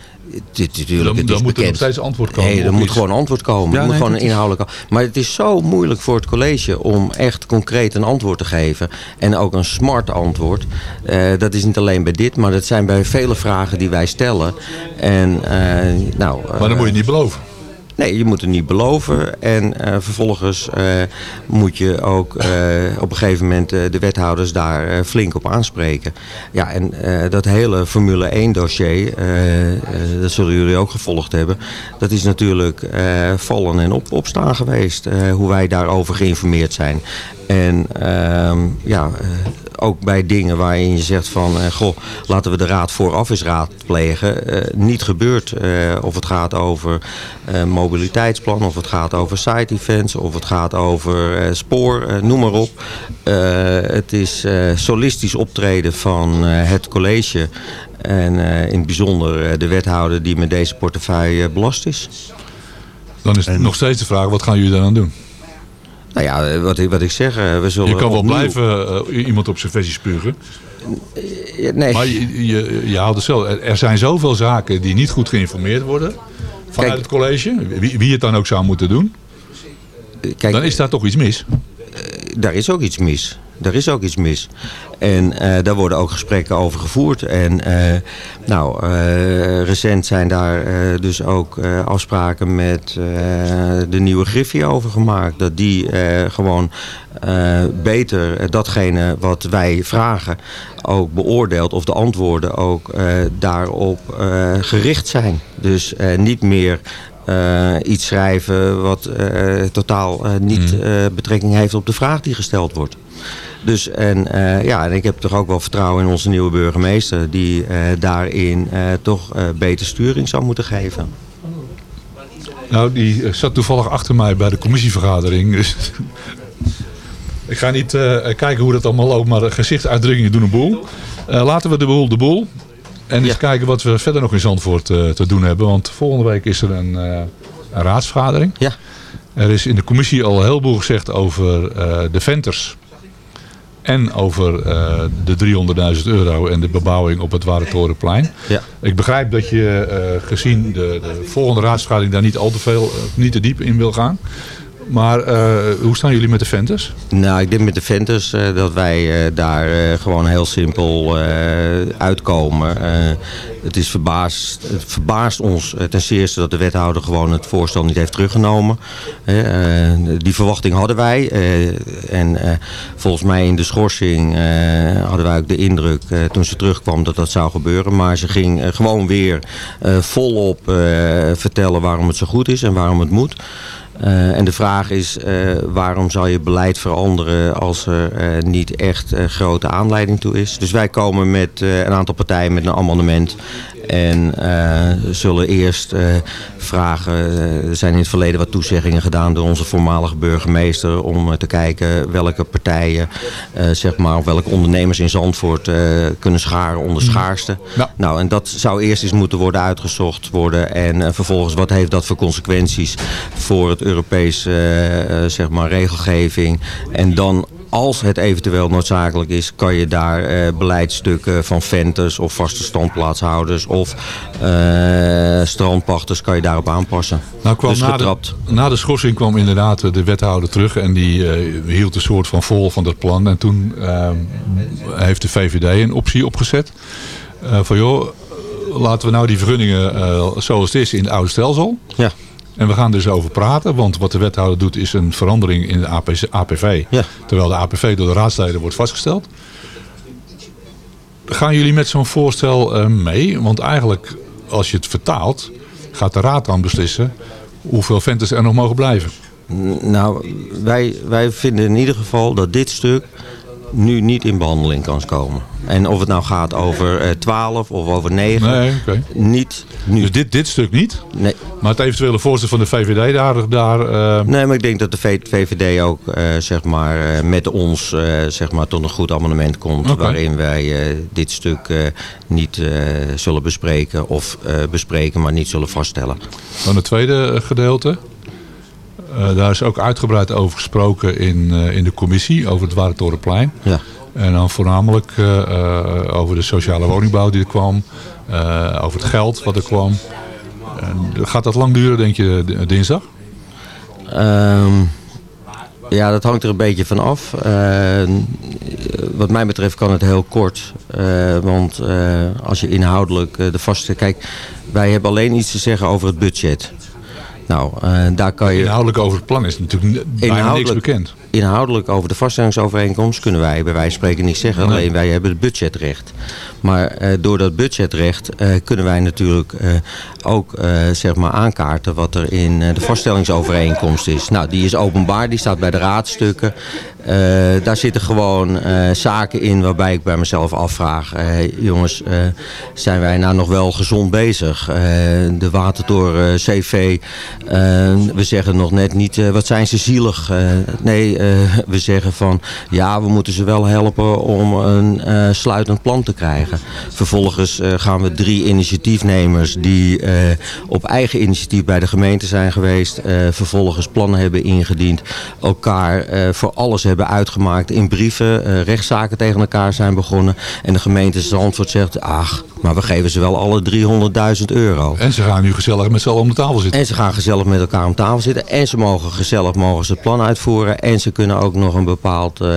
Speaker 9: Dit, natuurlijk,
Speaker 10: Dan- moet er nog steeds antwoord komen
Speaker 9: Nee, er moet
Speaker 10: iets.
Speaker 9: gewoon antwoord komen.
Speaker 8: Ja,
Speaker 9: er moet
Speaker 8: nee,
Speaker 9: gewoon een inhoudelijk... Maar het is zo moeilijk voor het college om echt concreet een antwoord te geven. En ook een smart antwoord. Eh, dat is niet alleen bij dit, maar dat zijn bij vele vragen die wij stellen. En, eh, nou,
Speaker 10: Maar dan moet je het niet beloven.
Speaker 9: Nee, je moet het niet beloven. En eh, vervolgens eh, moet je ook eh, op een gegeven moment de wethouders daar flink op aanspreken. Ja, en dat hele Formule 1 dossier, dat zullen jullie ook gevolgd hebben. Dat is natuurlijk vallen en op, opstaan geweest. hoe wij daarover geïnformeerd zijn. En ehm, ja, eh, ook bij dingen waarin je zegt van... eh, goh, laten we de raad vooraf eens raadplegen. eh, niet gebeurt. eh, of het gaat over eh, mobiliteitsplan, of het gaat over side events... of het gaat over eh, spoor, eh, noem maar op. Eh, het is eh, solistisch optreden van eh, het college... En eh, in het bijzonder eh, de wethouder die met deze portefeuille belast is.
Speaker 10: Dan is het nog steeds de vraag, wat gaan jullie dan aan doen?
Speaker 9: Nou ja, eh, wat ik, wat ik zeg, eh, we zullen
Speaker 10: Je kan wel
Speaker 9: opnieuw-
Speaker 10: blijven eh, iemand op zijn versie spugen.
Speaker 9: Nee.
Speaker 10: Maar je, je, je houdt het zelf. Er er zijn zoveel zaken die niet goed geïnformeerd worden. Vanuit
Speaker 9: Kijk.
Speaker 10: het college. Wie, wie het dan ook zou moeten doen.
Speaker 9: Kijk,
Speaker 10: dan is daar toch iets mis.
Speaker 9: daar is ook iets mis. Daar is ook iets mis. En eh, daar worden ook gesprekken over gevoerd. En eh, nou, eh, recent zijn daar dus ook afspraken met de nieuwe Griffie over gemaakt. Dat die gewoon beter datgene wat wij vragen ook beoordeelt. Of de antwoorden ook daarop gericht zijn. Dus niet meer iets schrijven wat totaal niet eh, betrekking heeft op de vraag die gesteld wordt. Dus en eh, ja, en ik heb toch ook wel vertrouwen in onze nieuwe burgemeester die eh, daarin eh, toch beter sturing zou moeten geven.
Speaker 10: Nou, die zat toevallig achter mij bij de commissievergadering. Dus *laughs* ik ga niet kijken hoe dat allemaal loopt, maar gezichtsuitdrukkingen doen een boel. Laten we de boel de boel. En eens kijken wat we verder nog in Zandvoort te doen hebben. Want volgende week is er een, een raadsvergadering.
Speaker 9: Ja.
Speaker 10: Er is in de commissie al heel veel gezegd over de venters. En over eh, de 300.000 euro en de bebouwing op het Warentorenplein.
Speaker 9: Ja.
Speaker 10: Ik begrijp dat je eh, gezien de, de volgende raadsvergadering daar niet al te veel, eh, niet te diep in wil gaan. Maar eh, hoe staan jullie met de venters?
Speaker 9: Nou, ik denk met de venters eh, dat wij eh, daar gewoon heel simpel uitkomen. Het, is verbaast ons ten eerste dat de wethouder gewoon het voorstel niet heeft teruggenomen. Die verwachting hadden wij. en volgens mij in de schorsing hadden wij ook de indruk toen ze terugkwam dat dat zou gebeuren. Maar ze ging gewoon weer volop vertellen waarom het zo goed is en waarom het moet. Eh, en de vraag is, eh, waarom zou je beleid veranderen als er eh, niet echt grote aanleiding toe is? Dus wij komen met een aantal partijen met een amendement. En eh, zullen eerst eh, vragen, eh, er zijn in het verleden wat toezeggingen gedaan door onze voormalige burgemeester. Om eh, te kijken welke partijen, eh, zeg maar, of welke ondernemers in Zandvoort eh, kunnen scharen onder schaarste. Nou, en dat zou eerst eens moeten worden uitgezocht worden. En eh, vervolgens, wat heeft dat voor consequenties voor het Europees, eh, eh, zeg maar, regelgeving. En dan als het eventueel noodzakelijk is, kan je daar eh, beleidsstukken van venters of vaste standplaatshouders of eh, strandpachters kan je daarop aanpassen.
Speaker 10: Nou, kwam
Speaker 9: dus
Speaker 10: na, de, na de schorsing kwam inderdaad eh, de wethouder terug en die hield een soort van vol van dat plan. En toen heeft de VVD een optie opgezet. Van joh, laten we nou die vergunningen zoals het is in het oude stelsel.
Speaker 9: Ja.
Speaker 10: En we gaan dus over praten, want wat de wethouder doet is een verandering in de APC APV. Terwijl de APV door de raadsleden wordt vastgesteld. Gaan jullie met zo'n voorstel eh, mee? Want eigenlijk, als je het vertaalt, gaat de raad dan beslissen hoeveel venters er nog mogen blijven.
Speaker 9: Nou, wij, wij vinden in ieder geval dat dit stuk nu niet in behandeling kan komen. En of het nou gaat over eh 12 of over 9,
Speaker 10: Nee,
Speaker 9: niet nu.
Speaker 10: Dus dit, dit stuk niet?
Speaker 9: Nee.
Speaker 10: Maar het eventuele voorstel van de VVD daar... daar eh,
Speaker 9: Nee, maar ik denk dat de VVD ook eh, zeg maar, met ons zeg maar, tot een goed amendement komt. Waarin wij dit stuk niet zullen bespreken of bespreken, maar niet zullen vaststellen.
Speaker 10: Dan het tweede gedeelte. Eh, daar is ook uitgebreid over gesproken in, eh, in de commissie over het Warentorenplein.
Speaker 9: Ja.
Speaker 10: En dan voornamelijk eh, over de sociale woningbouw die er kwam. over het geld wat er kwam. En gaat dat lang duren, denk je, dinsdag?
Speaker 9: Ehm, ja, dat hangt er een beetje van af. Eh, wat mij betreft kan het heel kort. Want als je inhoudelijk de vaste... Kijk, wij hebben alleen iets te zeggen over het budget. Nou, eh, daar kan je...
Speaker 10: Inhoudelijk over het plan is natuurlijk bijna niks bekend.
Speaker 9: Inhoudelijk over de vaststellingsovereenkomst kunnen wij bij wijze van spreken niks zeggen.
Speaker 10: Nee.
Speaker 9: Alleen wij hebben het budgetrecht. Maar eh, door dat budgetrecht eh, kunnen wij natuurlijk eh, ook zeg maar aankaarten wat er in de vaststellingsovereenkomst is. Nou, die is openbaar, die staat bij de raadstukken. Daar zitten gewoon zaken in waarbij ik bij mezelf afvraag... jongens, zijn wij nou nog wel gezond bezig? De Watertoren CV, we zeggen nog net niet... wat zijn ze zielig? Nee, *laughs* we zeggen van... ja, we moeten ze wel helpen om een eh, sluitend plan te krijgen. Vervolgens eh, gaan we drie initiatiefnemers... die eh, op eigen initiatief bij de gemeente zijn geweest... eh, vervolgens plannen hebben ingediend... elkaar eh, voor alles hebben uitgemaakt in brieven... eh, rechtszaken tegen elkaar zijn begonnen... en de gemeente Zandvoort zegt... ach, maar we geven ze wel alle 300.000 euro.
Speaker 10: En ze gaan nu gezellig met z'n allen om de tafel zitten.
Speaker 9: En ze gaan gezellig met elkaar om tafel zitten. En ze mogen gezellig mogen ze het plan uitvoeren. En ze kunnen ook nog een bepaald eh,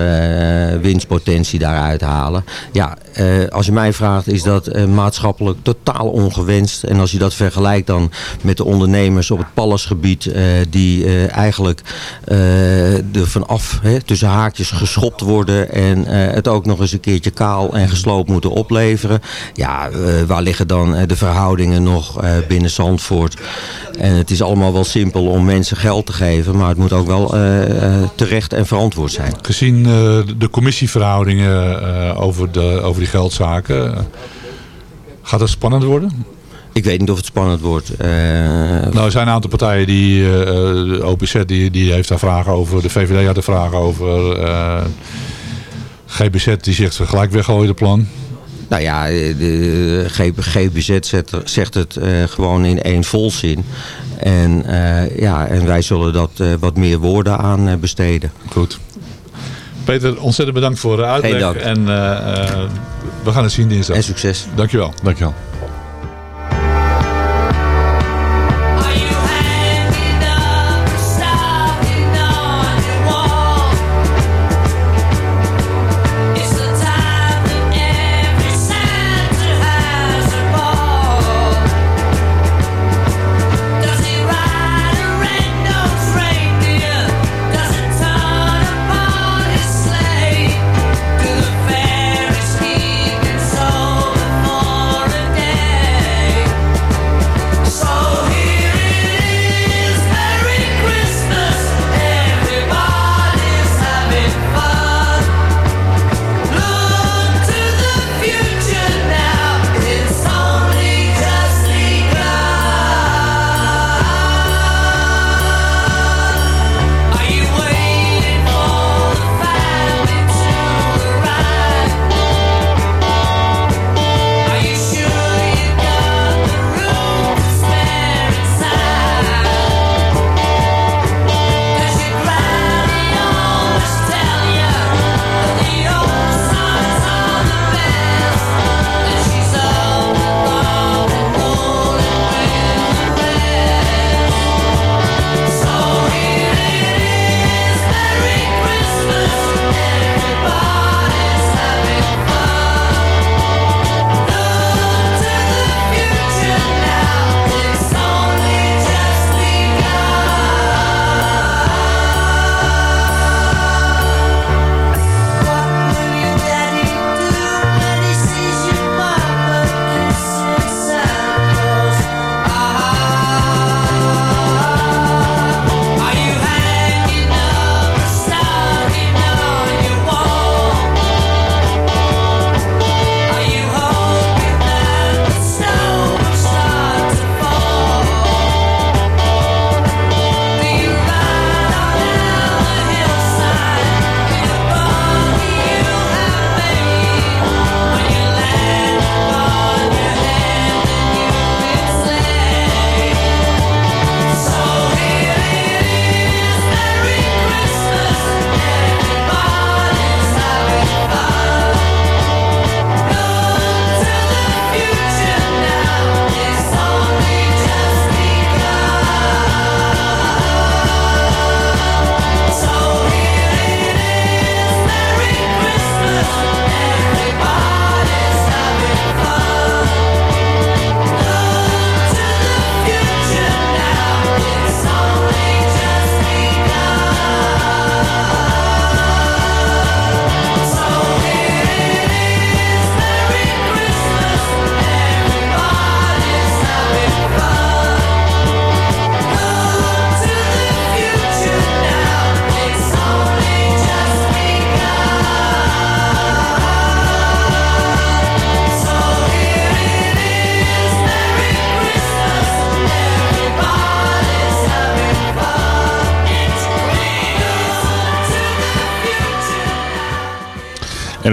Speaker 9: winstpotentie daaruit halen. Ja, eh, als je mij vraagt is dat eh, maatschappelijk totaal ongewenst. En als je dat vergelijkt dan met de ondernemers op het Pallasgebied. die eigenlijk er vanaf hè, tussen haakjes geschopt worden. En het ook nog eens een keertje kaal en gesloopt moeten opleveren. Ja, waar liggen dan de verhoudingen nog binnen Zandvoort? En het is allemaal wel simpel om mensen geld te geven. Maar het moet ook wel eh, eh, en verantwoord zijn.
Speaker 10: Gezien eh, de commissieverhoudingen eh, over, de, over die geldzaken... eh, gaat dat spannend worden?
Speaker 9: Ik weet niet of het spannend wordt.
Speaker 10: Nou, er zijn een aantal partijen die, de OPZ die, die heeft daar vragen over, de VVD had er vragen over, GBZ die zegt gelijk weggooien de plan.
Speaker 9: Nou ja, de GBZ zegt het gewoon in één volzin. En, eh, ja, en wij zullen dat eh, wat meer woorden aan eh, besteden.
Speaker 10: Goed. Peter, ontzettend bedankt voor de uitleg.
Speaker 9: Geen dank.
Speaker 10: En eh, eh, we gaan het zien dinsdag.
Speaker 9: En succes.
Speaker 10: Dankjewel.
Speaker 8: Dankjewel.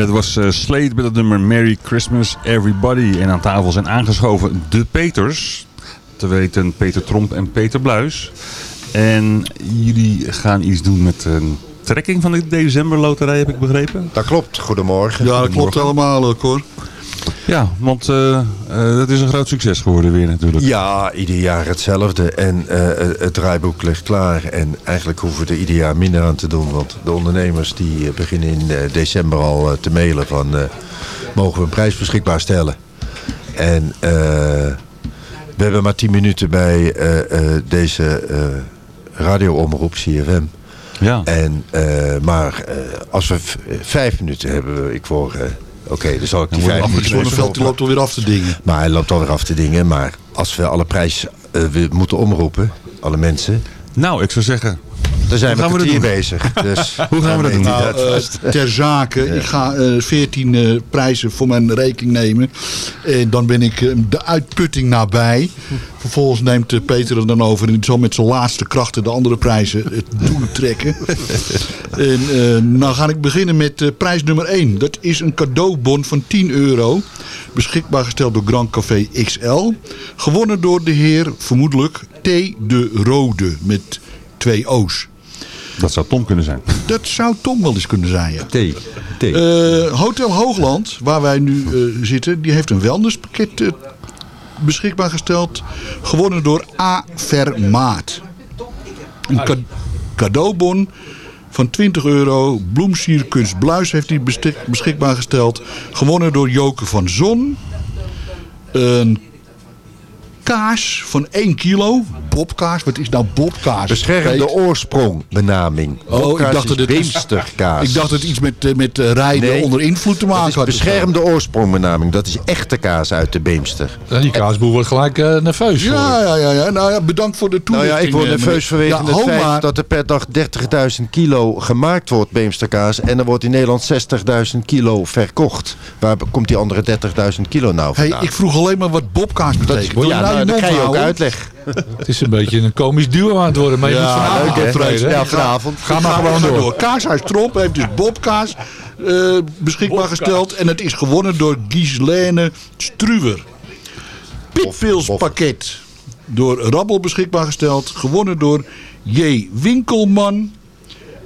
Speaker 8: En het was eh, Slade met het nummer Merry Christmas Everybody. En aan tafel zijn aangeschoven de Peters. Te weten Peter Tromp en Peter Bluis. En jullie gaan iets doen met een trekking van de decemberloterij, heb ik begrepen?
Speaker 12: Dat klopt. Goedemorgen.
Speaker 13: Ja, dat klopt allemaal, hoor.
Speaker 8: Ja, want eh eh, dat is een groot succes geworden weer natuurlijk.
Speaker 12: Ja, ieder jaar hetzelfde. En eh, het draaiboek ligt klaar. En eigenlijk hoeven we er ieder jaar minder aan te doen. Want de ondernemers die eh, beginnen in eh, december al eh, te mailen van... eh, mogen we een prijs beschikbaar stellen? En eh, we hebben maar 10 minuten bij eh, eh, deze eh radioomroep CFM.
Speaker 8: Ja.
Speaker 12: En, eh, maar eh, als we vijf minuten hebben, ik voor... Oké, dan zal ik die vijf minuten...
Speaker 13: Zonneveld loopt alweer af te dingen.
Speaker 12: Maar hij loopt alweer af te dingen. Maar als we alle prijs we moeten omroepen, alle mensen...
Speaker 8: Nou, ik zou zeggen...
Speaker 12: Dan zijn we
Speaker 13: we doen?
Speaker 12: bezig. *laughs* Dus
Speaker 8: Hoe gaan we dat doen?
Speaker 13: Nou, eh, ter zake, ik ga eh 14 eh, prijzen voor mijn rekening nemen. En dan ben ik de uitputting nabij. Vervolgens neemt Peter het dan over en zal met zijn laatste krachten de andere prijzen het doen trekken. *laughs* en eh nou ga ik beginnen met prijs nummer 1. Dat is een cadeaubon van 10 euro. Beschikbaar gesteld door Grand Café XL. Gewonnen door de heer, vermoedelijk, T. de Rode met twee O's.
Speaker 8: Dat zou Tom kunnen zijn.
Speaker 13: Dat zou Tom wel eens kunnen zijn, ja.
Speaker 12: T. T.
Speaker 13: Eh, Hotel Hoogland, waar wij nu eh, zitten, die heeft een wellnesspakket eh, beschikbaar gesteld. Gewonnen door A. Vermaat. Een ca- cadeaubon van 20 euro. Bloemsierkunst Bluis heeft die bestik- beschikbaar gesteld. Gewonnen door Joke van Zon. Een kaas van 1 kilo. Bobkaas, wat is nou bobkaas?
Speaker 12: Beschermde
Speaker 13: Peet?
Speaker 12: oorsprong benaming.
Speaker 13: Oh, ik dacht, dat het ik dacht dat het iets met, eh, met eh, rijden
Speaker 12: Nee,
Speaker 13: onder invloed te maken had.
Speaker 12: beschermde oorsprongbenaming. Dat is echte kaas uit de Beemster.
Speaker 10: En die kaasboer wordt gelijk eh, nerveus.
Speaker 13: Ja, ja, ja, ja. Nou ja, bedankt voor de
Speaker 12: Nou
Speaker 13: toelichting.
Speaker 12: ja, ik word nerveus vanwege
Speaker 13: Ja,
Speaker 12: het
Speaker 13: Homa,
Speaker 12: feit dat er per dag 30.000 kilo gemaakt wordt Beemsterkaas. En er wordt in Nederland 60.000 kilo verkocht. Waar komt die andere 30.000 kilo nou
Speaker 13: Hey,
Speaker 12: vandaan?
Speaker 13: ik vroeg alleen maar wat bobkaas betekent.
Speaker 12: Ja,
Speaker 13: nou,
Speaker 12: nou,
Speaker 13: mond
Speaker 12: krijg je ook uitleg.
Speaker 10: Het is een beetje een komisch duo aan het worden. Maar je moet vanavond
Speaker 12: leuk,
Speaker 10: optreden.
Speaker 12: Ja, vanavond.
Speaker 10: Ga maar gewoon door.
Speaker 13: Kaashuis Tromp heeft dus bobkaas eh, beschikbaar gesteld. En het is gewonnen door Gislaine Struwer. Pitpils pakket door Rabbel beschikbaar gesteld. Gewonnen door J. Winkelman.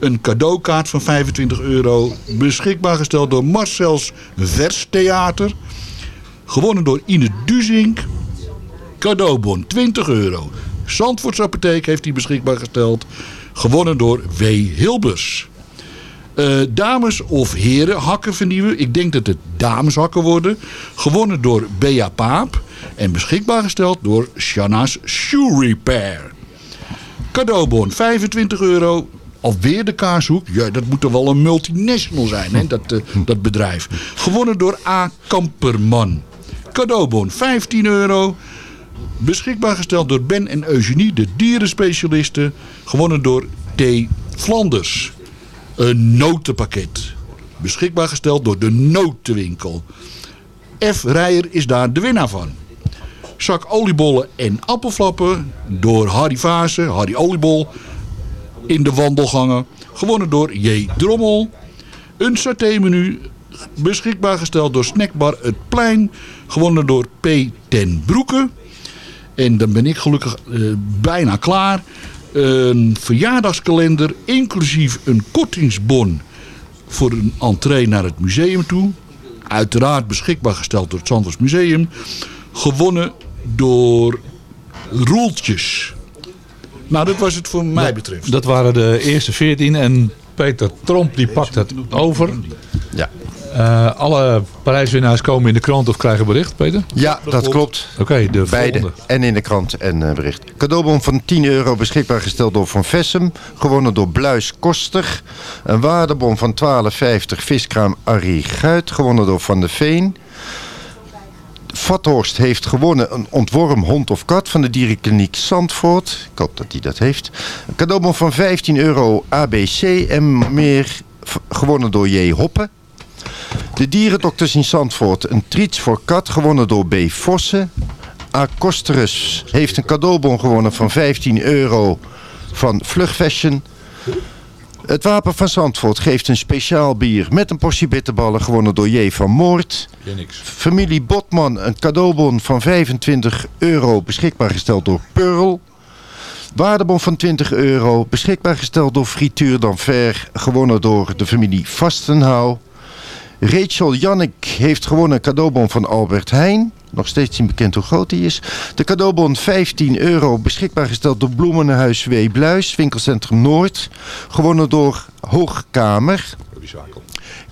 Speaker 13: Een cadeaukaart van 25 euro. Beschikbaar gesteld door Marcels Verstheater. Gewonnen door Ine Duzink. Cadeaubon 20 euro. Zandvoorts Apotheek heeft die beschikbaar gesteld. Gewonnen door W. Hilbers. Eh, dames of heren hakken vernieuwen. Ik denk dat het dameshakken worden. Gewonnen door Bea Paap. En beschikbaar gesteld door Shana's Shoe Repair. Cadeaubon 25 euro. Alweer de kaashoek. Ja, dat moet toch wel een multinational zijn, hè, dat, eh, dat bedrijf. Gewonnen door A. Kamperman. Cadeaubon 15 euro. Beschikbaar gesteld door Ben en Eugenie, de dierenspecialisten. Gewonnen door T. Flanders. Een notenpakket. Beschikbaar gesteld door de notenwinkel. F. Rijer is daar de winnaar van. Zak oliebollen en appelflappen door Harry Vaassen, Harry Oliebol. In de wandelgangen. Gewonnen door J. Drommel. Een saté-menu beschikbaar gesteld door Snackbar Het Plein. Gewonnen door P. ten Broeke. En dan ben ik gelukkig eh, bijna klaar. Een verjaardagskalender, inclusief een kortingsbon voor een entree naar het museum toe. Uiteraard beschikbaar gesteld door het Zandvoors Museum. Gewonnen door Roeltjes. Nou, dat was het voor mij betreft.
Speaker 10: Dat waren de eerste 14 en Peter Tromp die pakt het over. Eh, alle prijswinnaars komen in de krant of krijgen bericht, Peter?
Speaker 12: Ja, dat klopt.
Speaker 10: Oké, de
Speaker 12: Beide.
Speaker 10: volgende.
Speaker 12: En in de krant en eh, bericht. Cadeaubon van 10 euro beschikbaar gesteld door Van Vessem. Gewonnen door Bluis Koster. Een waardebon van 12,50 viskraam Arie Guit. Gewonnen door Van de Veen. Vathorst heeft gewonnen een ontworm hond of kat van de dierenkliniek Zandvoort. Ik hoop dat hij dat heeft. Een cadeaubon van 15 euro ABC en meer gewonnen door J. Hoppe. De dierendokters in Zandvoort. Een triets voor kat gewonnen door B. Vossen. A. Kosterus heeft een cadeaubon gewonnen van 15 euro van Vlugfashion. Het Wapen van Zandvoort geeft een speciaal bier met een portie bitterballen gewonnen door J. van
Speaker 10: niks.
Speaker 12: Familie Botman een cadeaubon van 25 euro beschikbaar gesteld door Pearl. Waardebon van 20 euro beschikbaar gesteld door Frituur d'Anver, gewonnen door de familie Vastenhouw. Rachel Jannik heeft gewonnen een cadeaubon van Albert Heijn. Nog steeds niet bekend hoe groot die is. De cadeaubon 15 euro beschikbaar gesteld door Bloemenhuis W. Bluis, winkelcentrum Noord. Gewonnen door Hoogkamer.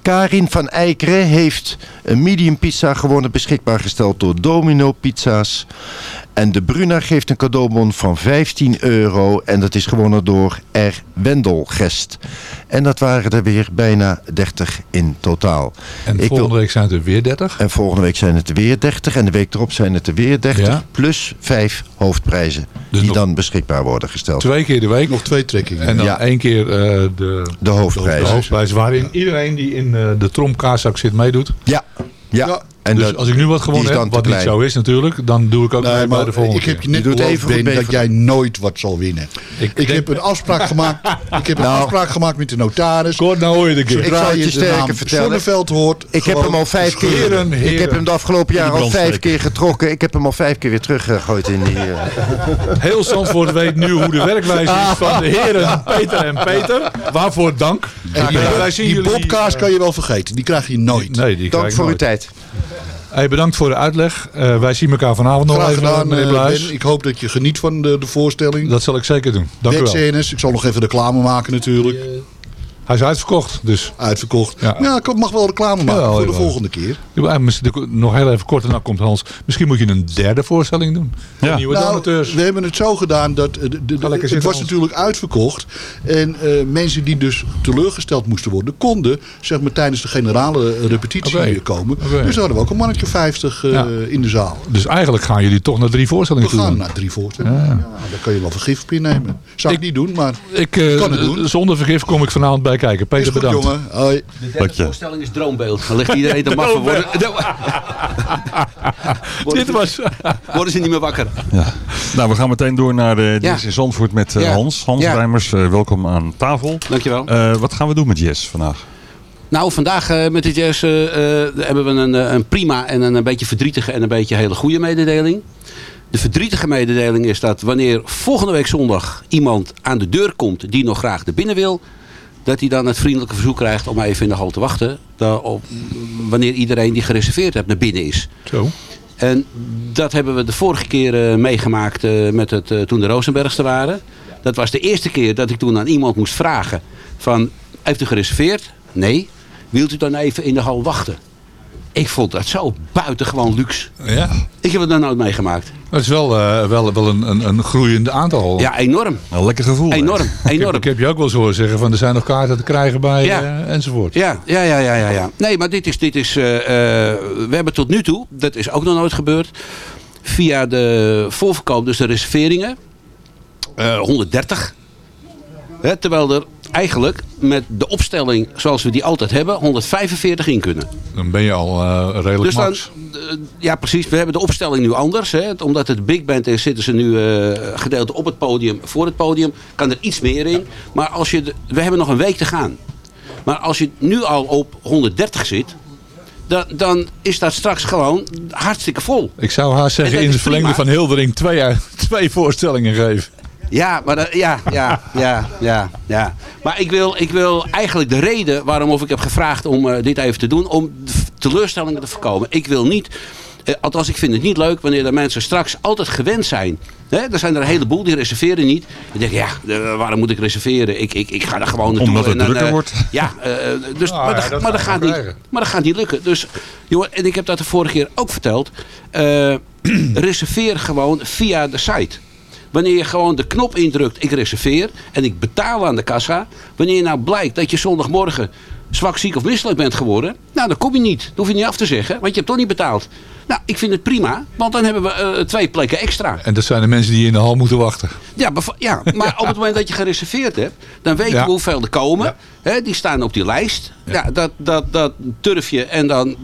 Speaker 12: Karin van Eikeren heeft een medium pizza gewonnen beschikbaar gesteld door Domino Pizza's. En de Bruna geeft een cadeaubon van 15 euro en dat is gewonnen door R. Wendelgest. En dat waren er weer bijna 30 in totaal.
Speaker 10: En
Speaker 12: Ik
Speaker 10: volgende
Speaker 12: wil-
Speaker 10: week zijn het er weer 30.
Speaker 12: En volgende week zijn het er weer 30 en de week erop zijn het er weer 30.
Speaker 10: Ja.
Speaker 12: Plus 5 hoofdprijzen die dan beschikbaar worden gesteld.
Speaker 10: Twee keer de week.
Speaker 13: Nog twee trekkingen.
Speaker 10: En dan
Speaker 12: Ja.
Speaker 10: één keer eh, de,
Speaker 12: De hoofdprijs.
Speaker 10: de hoofdprijs. Waarin iedereen die in eh, de tromkaarzak zit meedoet.
Speaker 12: Ja. Ja. En
Speaker 10: dus
Speaker 12: dat-
Speaker 10: als ik nu wat gewonnen heb, wat niet zo is natuurlijk, dan doe ik ook
Speaker 13: Nee,
Speaker 10: mee bij
Speaker 13: maar
Speaker 10: de volgende
Speaker 13: ik heb je net
Speaker 12: Je even
Speaker 13: Ben, dat jij nooit wat zal winnen. Ik, heb een afspraak gemaakt. *laughs* Ik heb een
Speaker 12: Nou.
Speaker 13: afspraak gemaakt met de notaris.
Speaker 10: Kort, nou hoor je de keer.
Speaker 12: Ik zal het je
Speaker 13: de
Speaker 12: sterker
Speaker 13: naam
Speaker 12: vertellen.
Speaker 13: Zonneveld hoort.
Speaker 12: Ik heb hem al vijf keer.
Speaker 10: Heren, heren.
Speaker 12: Ik heb hem de afgelopen jaar al vijf keer getrokken. Ik heb hem al vijf keer weer teruggegooid in die. eh, *laughs*
Speaker 10: Heel Zandvoort weet nu hoe de werkwijze is van de heren *laughs* Peter en Peter. Waarvoor dank.
Speaker 13: En die,
Speaker 10: wij zien
Speaker 13: die bobkaas kan je wel vergeten. Die krijg je nooit.
Speaker 10: Nee, die krijg
Speaker 12: Dank voor uw tijd.
Speaker 10: Hey, bedankt voor de uitleg. Eh, wij zien elkaar vanavond nog
Speaker 13: Graag
Speaker 10: even,
Speaker 13: gedaan,
Speaker 10: meneer
Speaker 13: eh,
Speaker 10: Bluis.
Speaker 13: Ben. Ik hoop dat je geniet van de, de voorstelling.
Speaker 10: Dat zal ik zeker doen. Dank u wel.
Speaker 13: Ik zal nog even reclame maken natuurlijk.
Speaker 10: Hij is uitverkocht, dus.
Speaker 13: Uitverkocht.
Speaker 10: Ja.
Speaker 13: Ja, ik mag wel reclame maken voor de volgende keer.
Speaker 10: Nog heel even kort en dan komt Hans. Misschien moet je een derde voorstelling doen.
Speaker 8: Ja.
Speaker 10: Nieuwe
Speaker 13: Nou,
Speaker 10: donateurs.
Speaker 13: we hebben het zo gedaan dat eh, de, de- het
Speaker 10: zitten,
Speaker 13: was
Speaker 10: Hans.
Speaker 13: natuurlijk uitverkocht. En eh, mensen die dus teleurgesteld moesten worden, konden zeg maar, tijdens de generale repetitie hier komen. Dus hadden we ook een mannetje 50 eh,
Speaker 10: Ja.
Speaker 13: in de zaal.
Speaker 10: Dus eigenlijk gaan jullie toch naar drie voorstellingen
Speaker 13: We
Speaker 10: toe.
Speaker 13: gaan
Speaker 10: doen.
Speaker 13: naar drie voorstellingen. Ja. daar kan je wel vergif op innemen. Zou ik, niet doen, maar
Speaker 10: Ik,
Speaker 13: kan het doen.
Speaker 10: Zonder vergif kom ik vanavond bij kijken.
Speaker 13: Is
Speaker 10: Peter,
Speaker 13: goed,
Speaker 10: bedankt.
Speaker 13: jongen. Hoi.
Speaker 14: De derde voorstelling is Droombeeld. Dan ligt iedereen te maffen. Worden,
Speaker 10: Dit was...
Speaker 14: worden ze niet meer wakker.
Speaker 8: Ja. Nou, we gaan meteen door naar de
Speaker 14: Ja.
Speaker 8: Jazz in Zandvoort met eh,
Speaker 14: Ja.
Speaker 8: Hans. Hans
Speaker 14: Ja.
Speaker 8: Rijmers, eh, welkom aan tafel.
Speaker 14: Dankjewel.
Speaker 8: Eh, wat gaan we doen met Jazz vandaag?
Speaker 14: Nou, vandaag eh, met de jazz eh, eh, hebben we een, eh, een prima en een, een beetje verdrietige en een beetje hele goede mededeling. De verdrietige mededeling is dat wanneer volgende week zondag iemand aan de deur komt die nog graag naar binnen wil, dat hij dan het vriendelijke verzoek krijgt om even in de hal te wachten. op, wanneer iedereen die gereserveerd hebt naar binnen is.
Speaker 10: Zo.
Speaker 14: En dat hebben we de vorige keer eh, meegemaakt eh, met het, eh, toen de Rosenbergs er waren. Dat was de eerste keer dat ik toen aan iemand moest vragen van, heeft u gereserveerd? Nee. Wilt u dan even in de hal wachten? Ik vond dat zo buitengewoon luxe.
Speaker 10: Ja.
Speaker 14: Ik heb het nog nooit meegemaakt.
Speaker 10: Het is wel, eh, wel, wel een, een, een groeiend aantal.
Speaker 14: Ja, enorm.
Speaker 8: Een lekker gevoel.
Speaker 14: Enorm,
Speaker 10: Ik heb,
Speaker 14: enorm.
Speaker 10: ik heb je ook wel eens horen zeggen van er zijn nog kaarten te krijgen bij
Speaker 14: Ja.
Speaker 10: eh, enzovoort.
Speaker 14: Ja, ja, ja, ja, ja, ja. Nee, maar dit is, dit is eh, we hebben tot nu toe, dat is ook nog nooit gebeurd, via de voorverkoop, dus de reserveringen, eh, 130. Hè, terwijl er eigenlijk met de opstelling zoals we die altijd hebben, 145 in kunnen.
Speaker 10: Dan ben je al eh, redelijk
Speaker 14: Dus dan,
Speaker 10: max.
Speaker 14: eh, ja precies, we hebben de opstelling nu anders. Hè. Omdat het big band is, zitten ze nu eh gedeelte op het podium, voor het podium. Kan er iets meer in. Maar als je, de- we hebben nog een week te gaan. Maar als je nu al op 130 zit, dan, dan is dat straks gewoon hartstikke vol.
Speaker 10: Ik zou haar
Speaker 14: En
Speaker 10: zeggen in het verlengde van Hildering twee, *laughs* twee voorstellingen geven.
Speaker 14: Ja, maar dat- ja, ja, ja, ja, ja. Maar ik wil, ik wil eigenlijk de reden waarom of ik heb gevraagd om eh, dit even te doen, om teleurstellingen te voorkomen. Ik wil niet, eh, althans ik vind het niet leuk wanneer de mensen straks altijd gewend zijn. Hè? Er zijn er een heleboel die reserveren niet. Die denken, ja, eh, waarom moet ik reserveren? Ik, ik, ik ga er gewoon naartoe.
Speaker 8: Omdat het
Speaker 14: en dan,
Speaker 8: drukker wordt. *laughs*
Speaker 14: Ja, eh, dus, maar,
Speaker 10: ja,
Speaker 14: dat,
Speaker 10: dat
Speaker 14: maar, dat
Speaker 10: gaan
Speaker 14: gaat niet, maar dat gaat niet lukken. Dus, jongen, en ik heb dat de vorige keer ook verteld. Eh, *clears throat* reserveer gewoon via de site. Wanneer je gewoon de knop indrukt, ik reserveer en ik betaal aan de kassa. Wanneer je nou blijkt dat je zondagmorgen zwak, ziek of misselijk bent geworden. Nou, dan kom je niet. Dat hoef je niet af te zeggen, want je hebt toch niet betaald. Nou, ik vind het prima, want dan hebben we eh, twee plekken extra.
Speaker 10: En dat zijn de mensen die in de hal moeten wachten.
Speaker 14: Ja, ja, *laughs* maar op het moment dat je gereserveerd hebt, dan weten
Speaker 10: Ja.
Speaker 14: we hoeveel er komen. Hè, die staan op die lijst. Ja. dat, dat, dat turf je en dan,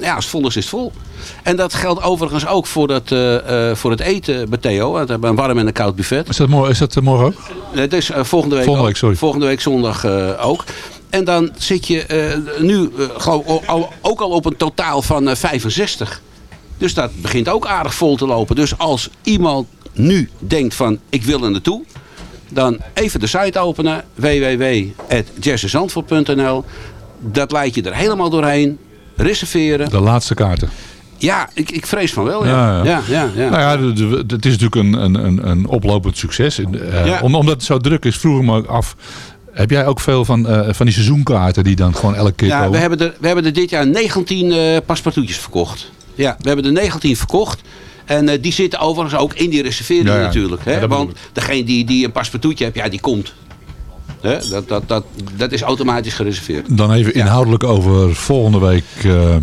Speaker 14: ja, als het vol is, is het vol. En dat geldt overigens ook voor het, eh, eh, voor het eten bij Theo. Want We hebben een warm en een koud buffet.
Speaker 10: Is dat, morgen, is dat eh, morgen ook?
Speaker 14: Het is volgende week,
Speaker 10: Volgende week, sorry.
Speaker 14: Volgende week zondag ook. En dan zit je nu gewoon al- al- ook al op een totaal van eh, 65. Dus dat begint ook aardig vol te lopen. Dus als iemand nu denkt van ik wil er naartoe. Dan even de site openen. www.jazzenzandvoort.nl Dat leidt je er helemaal doorheen. Reserveren.
Speaker 10: De laatste kaarten.
Speaker 14: Ja, ik, ik vrees van wel. Ja, ja, ja. ja,
Speaker 10: Nou ja, het is natuurlijk een, een, een, een oplopend succes. Eh, om, omdat het zo druk is, vroeg ik me ook af. Heb jij ook veel van, eh, van die seizoenkaarten die dan gewoon elke keer
Speaker 14: Ja,
Speaker 10: komen?
Speaker 14: we hebben, er, we hebben er dit jaar 19 eh paspartoutjes verkocht. Ja, we hebben er 19 verkocht. En eh, die zitten overigens ook in die reservering
Speaker 10: Ja, ja.
Speaker 14: natuurlijk. Hè?
Speaker 10: Ja,
Speaker 14: Want degene die, die een paspartoutje heeft, ja, die komt. Hè? Dat, dat, dat, dat is automatisch gereserveerd.
Speaker 10: Dan even inhoudelijk over volgende week eh,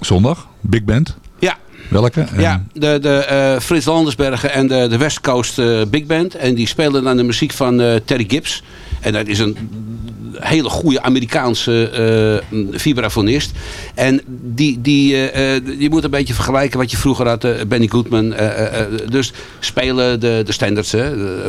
Speaker 10: zondag. Big Band.
Speaker 14: Ja.
Speaker 10: Welke?
Speaker 14: Ja, de, de eh, Frits Landersbergen en de, de West Coast eh, Big Band. En die spelen dan de muziek van eh, Terry Gibbs. En dat is een hele goede Amerikaanse eh, vibrafonist. En die, die, eh, eh, je moet een beetje vergelijken wat je vroeger had. Benny Goodman. dus spelen de, de standards.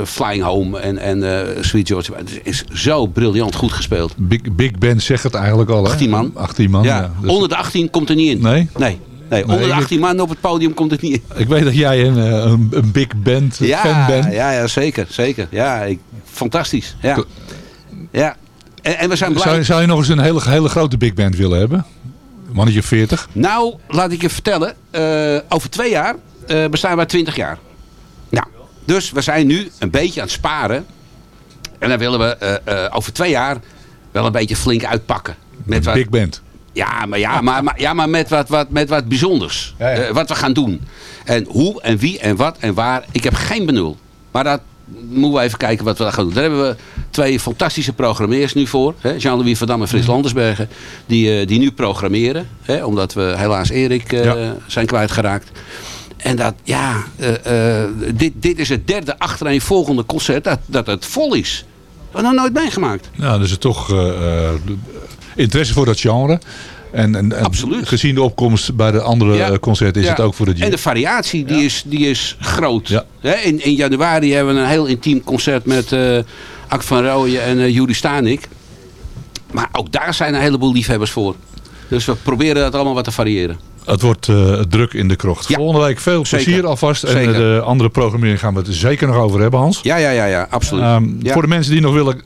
Speaker 14: Flying Home en, en Sweet George. Het is zo briljant goed gespeeld.
Speaker 10: Big, Big Band zegt het eigenlijk al. Hè?
Speaker 14: 18 man.
Speaker 10: 18 man, ja.
Speaker 14: Ja,
Speaker 10: Dus-
Speaker 14: onder de 18 komt er niet in.
Speaker 10: Nee?
Speaker 14: Nee. Nee, onder
Speaker 10: Nee,
Speaker 14: de
Speaker 10: ik-
Speaker 14: 18 man op het podium komt het niet in.
Speaker 10: Ik weet dat jij een, een, een Big Band fan bent.
Speaker 14: ja, ja, zeker. zeker. Ja, ik, fantastisch. Ja. ja. En, en we zijn blij.
Speaker 10: Zou, zou je nog eens een hele, hele grote Big Band willen hebben? Mannetje 40.
Speaker 14: Nou, laat ik je vertellen. eh, over twee jaar eh, bestaan wij 20 jaar. Nou, dus we zijn nu een beetje aan het sparen. En dan willen we eh, over twee jaar wel een beetje flink uitpakken. Met wat,
Speaker 10: Big Band.
Speaker 14: Ja, maar, ja, maar, maar, ja, maar met, wat, wat, met wat bijzonders. Wat we gaan doen. En hoe en wie en wat en waar. Ik heb geen benul. Maar dat moeten we even kijken wat we daar gaan doen. Daar hebben we twee fantastische programmeers nu voor. Jean-Louis Van Dam en Frits Landersbergen. Die, eh, die nu programmeren. Hè, omdat we helaas Erik eh, zijn kwijtgeraakt. En dat, ja, eh, dit, dit is het derde achtereenvolgende concert dat, dat het vol is. Dat hebben we nog nooit meegemaakt.
Speaker 10: Ja, dus er toch interesse voor dat genre. En, en, en gezien de opkomst bij de andere
Speaker 14: Ja.
Speaker 10: concerten is
Speaker 14: Ja.
Speaker 10: het ook voor de
Speaker 14: En de variatie die, is, die is groot. In, in januari hebben we een heel intiem concert met Ak van Rooyen en eh Juri Stanik. Maar ook daar zijn een heleboel liefhebbers voor. Dus we proberen dat allemaal wat te variëren.
Speaker 10: Het wordt eh, druk in de krocht. Volgende week veel
Speaker 14: Zeker.
Speaker 10: plezier alvast. En
Speaker 14: Zeker.
Speaker 10: eh, de andere programmering gaan we het er zeker nog over hebben, Hans.
Speaker 14: Ja, ja, ja, ja absoluut.
Speaker 10: Ehm,
Speaker 14: Ja.
Speaker 10: Voor de mensen die nog willen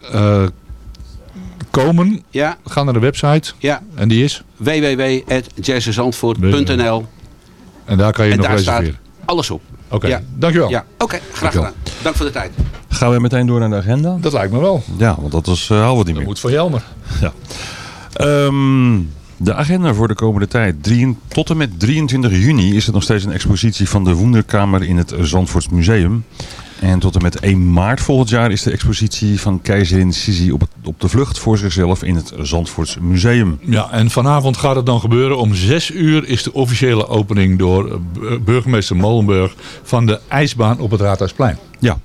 Speaker 10: komen,
Speaker 14: Ja.
Speaker 10: ga naar de website.
Speaker 14: Ja.
Speaker 10: En die is?
Speaker 14: www.jazzzandvoort.nl
Speaker 10: En daar kan je
Speaker 14: En
Speaker 10: nog reserveren.
Speaker 14: alles op.
Speaker 10: Oké,
Speaker 14: Ja.
Speaker 10: dankjewel.
Speaker 14: Ja, oké, graag
Speaker 10: Dankjewel.
Speaker 14: gedaan. Dank voor de tijd.
Speaker 8: Gaan we meteen door naar de agenda?
Speaker 10: Dat lijkt me wel.
Speaker 8: Ja, want dat was, uh, we niet meer.
Speaker 10: moet van Jelmer. *laughs*
Speaker 8: Ja. Ehm, de agenda voor de komende tijd. Drie- tot en met 23 juni is er nog steeds een expositie van de Wonderkamer in het Zandvoorts Museum. En tot en met 1 maart volgend jaar is de expositie van keizerin Sisi op, het- op de vlucht voor zichzelf in het Zandvoorts Museum.
Speaker 10: Ja, en vanavond gaat het dan gebeuren. Om 6 uur is de officiële opening door eh, bu- burgemeester Molenburg van de ijsbaan op het Raadhuisplein.
Speaker 8: Ja,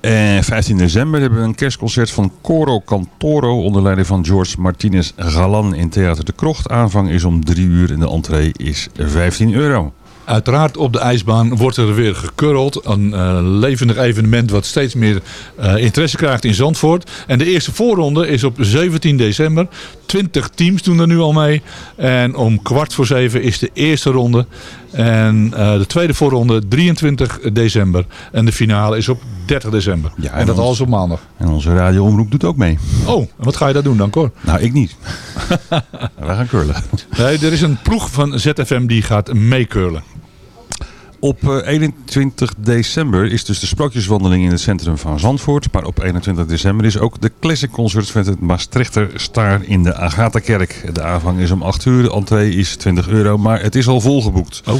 Speaker 8: en 15 december hebben we een kerstconcert van Coro Cantoro onder leiding van George Martinez Galan in Theater de Krocht. Aanvang is om 3 uur en de entree is 15 euro.
Speaker 10: Uiteraard op de ijsbaan wordt er weer gekurreld. Een eh, levendig evenement wat steeds meer eh, interesse krijgt in Zandvoort. En de eerste voorronde is op 17 december. 20 teams doen er nu al mee. En om kwart voor zeven is de eerste ronde. En eh, de tweede voorronde 23 december. En de finale is op 30 december.
Speaker 8: Ja,
Speaker 10: en dat
Speaker 8: ons-
Speaker 10: alles op maandag.
Speaker 8: En onze radioomroep doet ook mee.
Speaker 10: Oh, en wat ga je daar doen dan, Cor?
Speaker 8: Nou, ik niet. *laughs* Wij gaan curlen.
Speaker 10: Nee, er is een ploeg van ZFM die gaat meekurlen.
Speaker 8: Op eh, 21 december is dus de sprookjeswandeling in het centrum van Zandvoort. Maar op 21 december is ook de Classic Concert met het Maastrichter Staar in de Agatha-kerk. De aanvang is om 8 uur, de entree is 20 euro, maar het is al volgeboekt.
Speaker 10: Oh.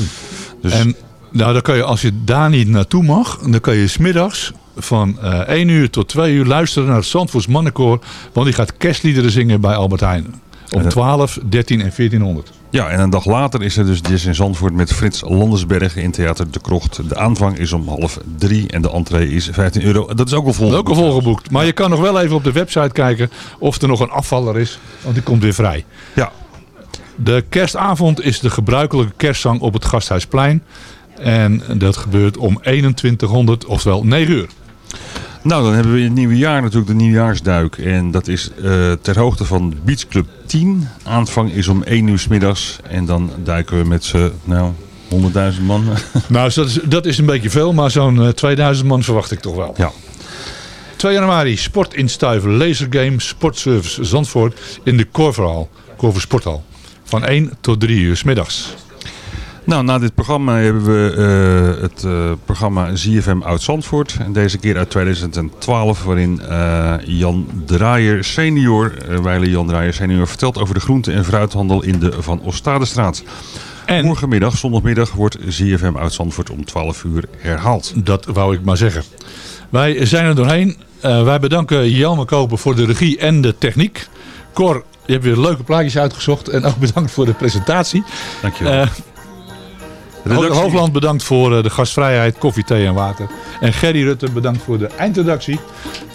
Speaker 8: Dus
Speaker 10: En nou, dan kan je, als je daar niet naartoe mag, dan kan je smiddags van eh 1 uur tot 2 uur luisteren naar het Zandvoorts Mannenkoor. Want die gaat kerstliederen zingen bij Albert Heijn. Om 12, 13 en 1400.
Speaker 15: Ja, en een dag later is er dus Jazz in Zandvoort met Frits Landersberg in Theater De Krocht. De aanvang is om half drie en de entree is 15 euro. Dat is ook al vol.
Speaker 10: Ook al volgeboekt. Maar je kan nog wel even op de website kijken of er nog een afvaller is. Want die komt weer vrij.
Speaker 15: Ja.
Speaker 10: De kerstavond is de gebruikelijke kerstzang op het Gasthuisplein. En dat gebeurt om 2100, oftewel 9 uur.
Speaker 15: Nou, dan hebben we in het nieuwe jaar natuurlijk de nieuwjaarsduik. En dat is eh, ter hoogte van Beach Club 10. Aanvang is om 1 uur 's middags. En dan duiken we met z'n, nou, 100.000 man. *laughs*
Speaker 10: Nou, dat is, dat is een beetje veel, maar zo'n eh, 2000 man verwacht ik toch wel.
Speaker 15: Ja.
Speaker 10: 2 januari, sport instuiven, lasergame, sportservice Zandvoort in de Korverhal, Korver Sporthal. Van 1 tot 3 uur 's middags.
Speaker 15: Nou, na dit programma hebben we eh, het eh, programma ZFM Oud Zandvoort. En deze keer uit 2012, waarin eh, Jan Draaier senior, Weile Jan Draaier senior, vertelt over de groente- en fruithandel in de Van Ostadestraat.
Speaker 10: En
Speaker 15: morgenmiddag, zondagmiddag, wordt ZFM Oud Zandvoort om 12 uur herhaald.
Speaker 10: Dat wou ik maar zeggen. Wij zijn er doorheen. Wij bedanken Jelme Koper voor de regie en de techniek. Cor, je hebt weer leuke plaatjes uitgezocht. En ook bedankt voor de presentatie.
Speaker 15: Dankjewel. Redactie.
Speaker 10: Hoofdland bedankt voor eh, de gastvrijheid, koffie, thee en water. En Gerry Rutte bedankt voor de eindredactie.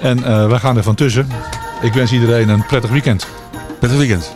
Speaker 10: En eh, wij gaan er van tussen. Ik wens iedereen een prettig weekend.
Speaker 15: Prettig weekend.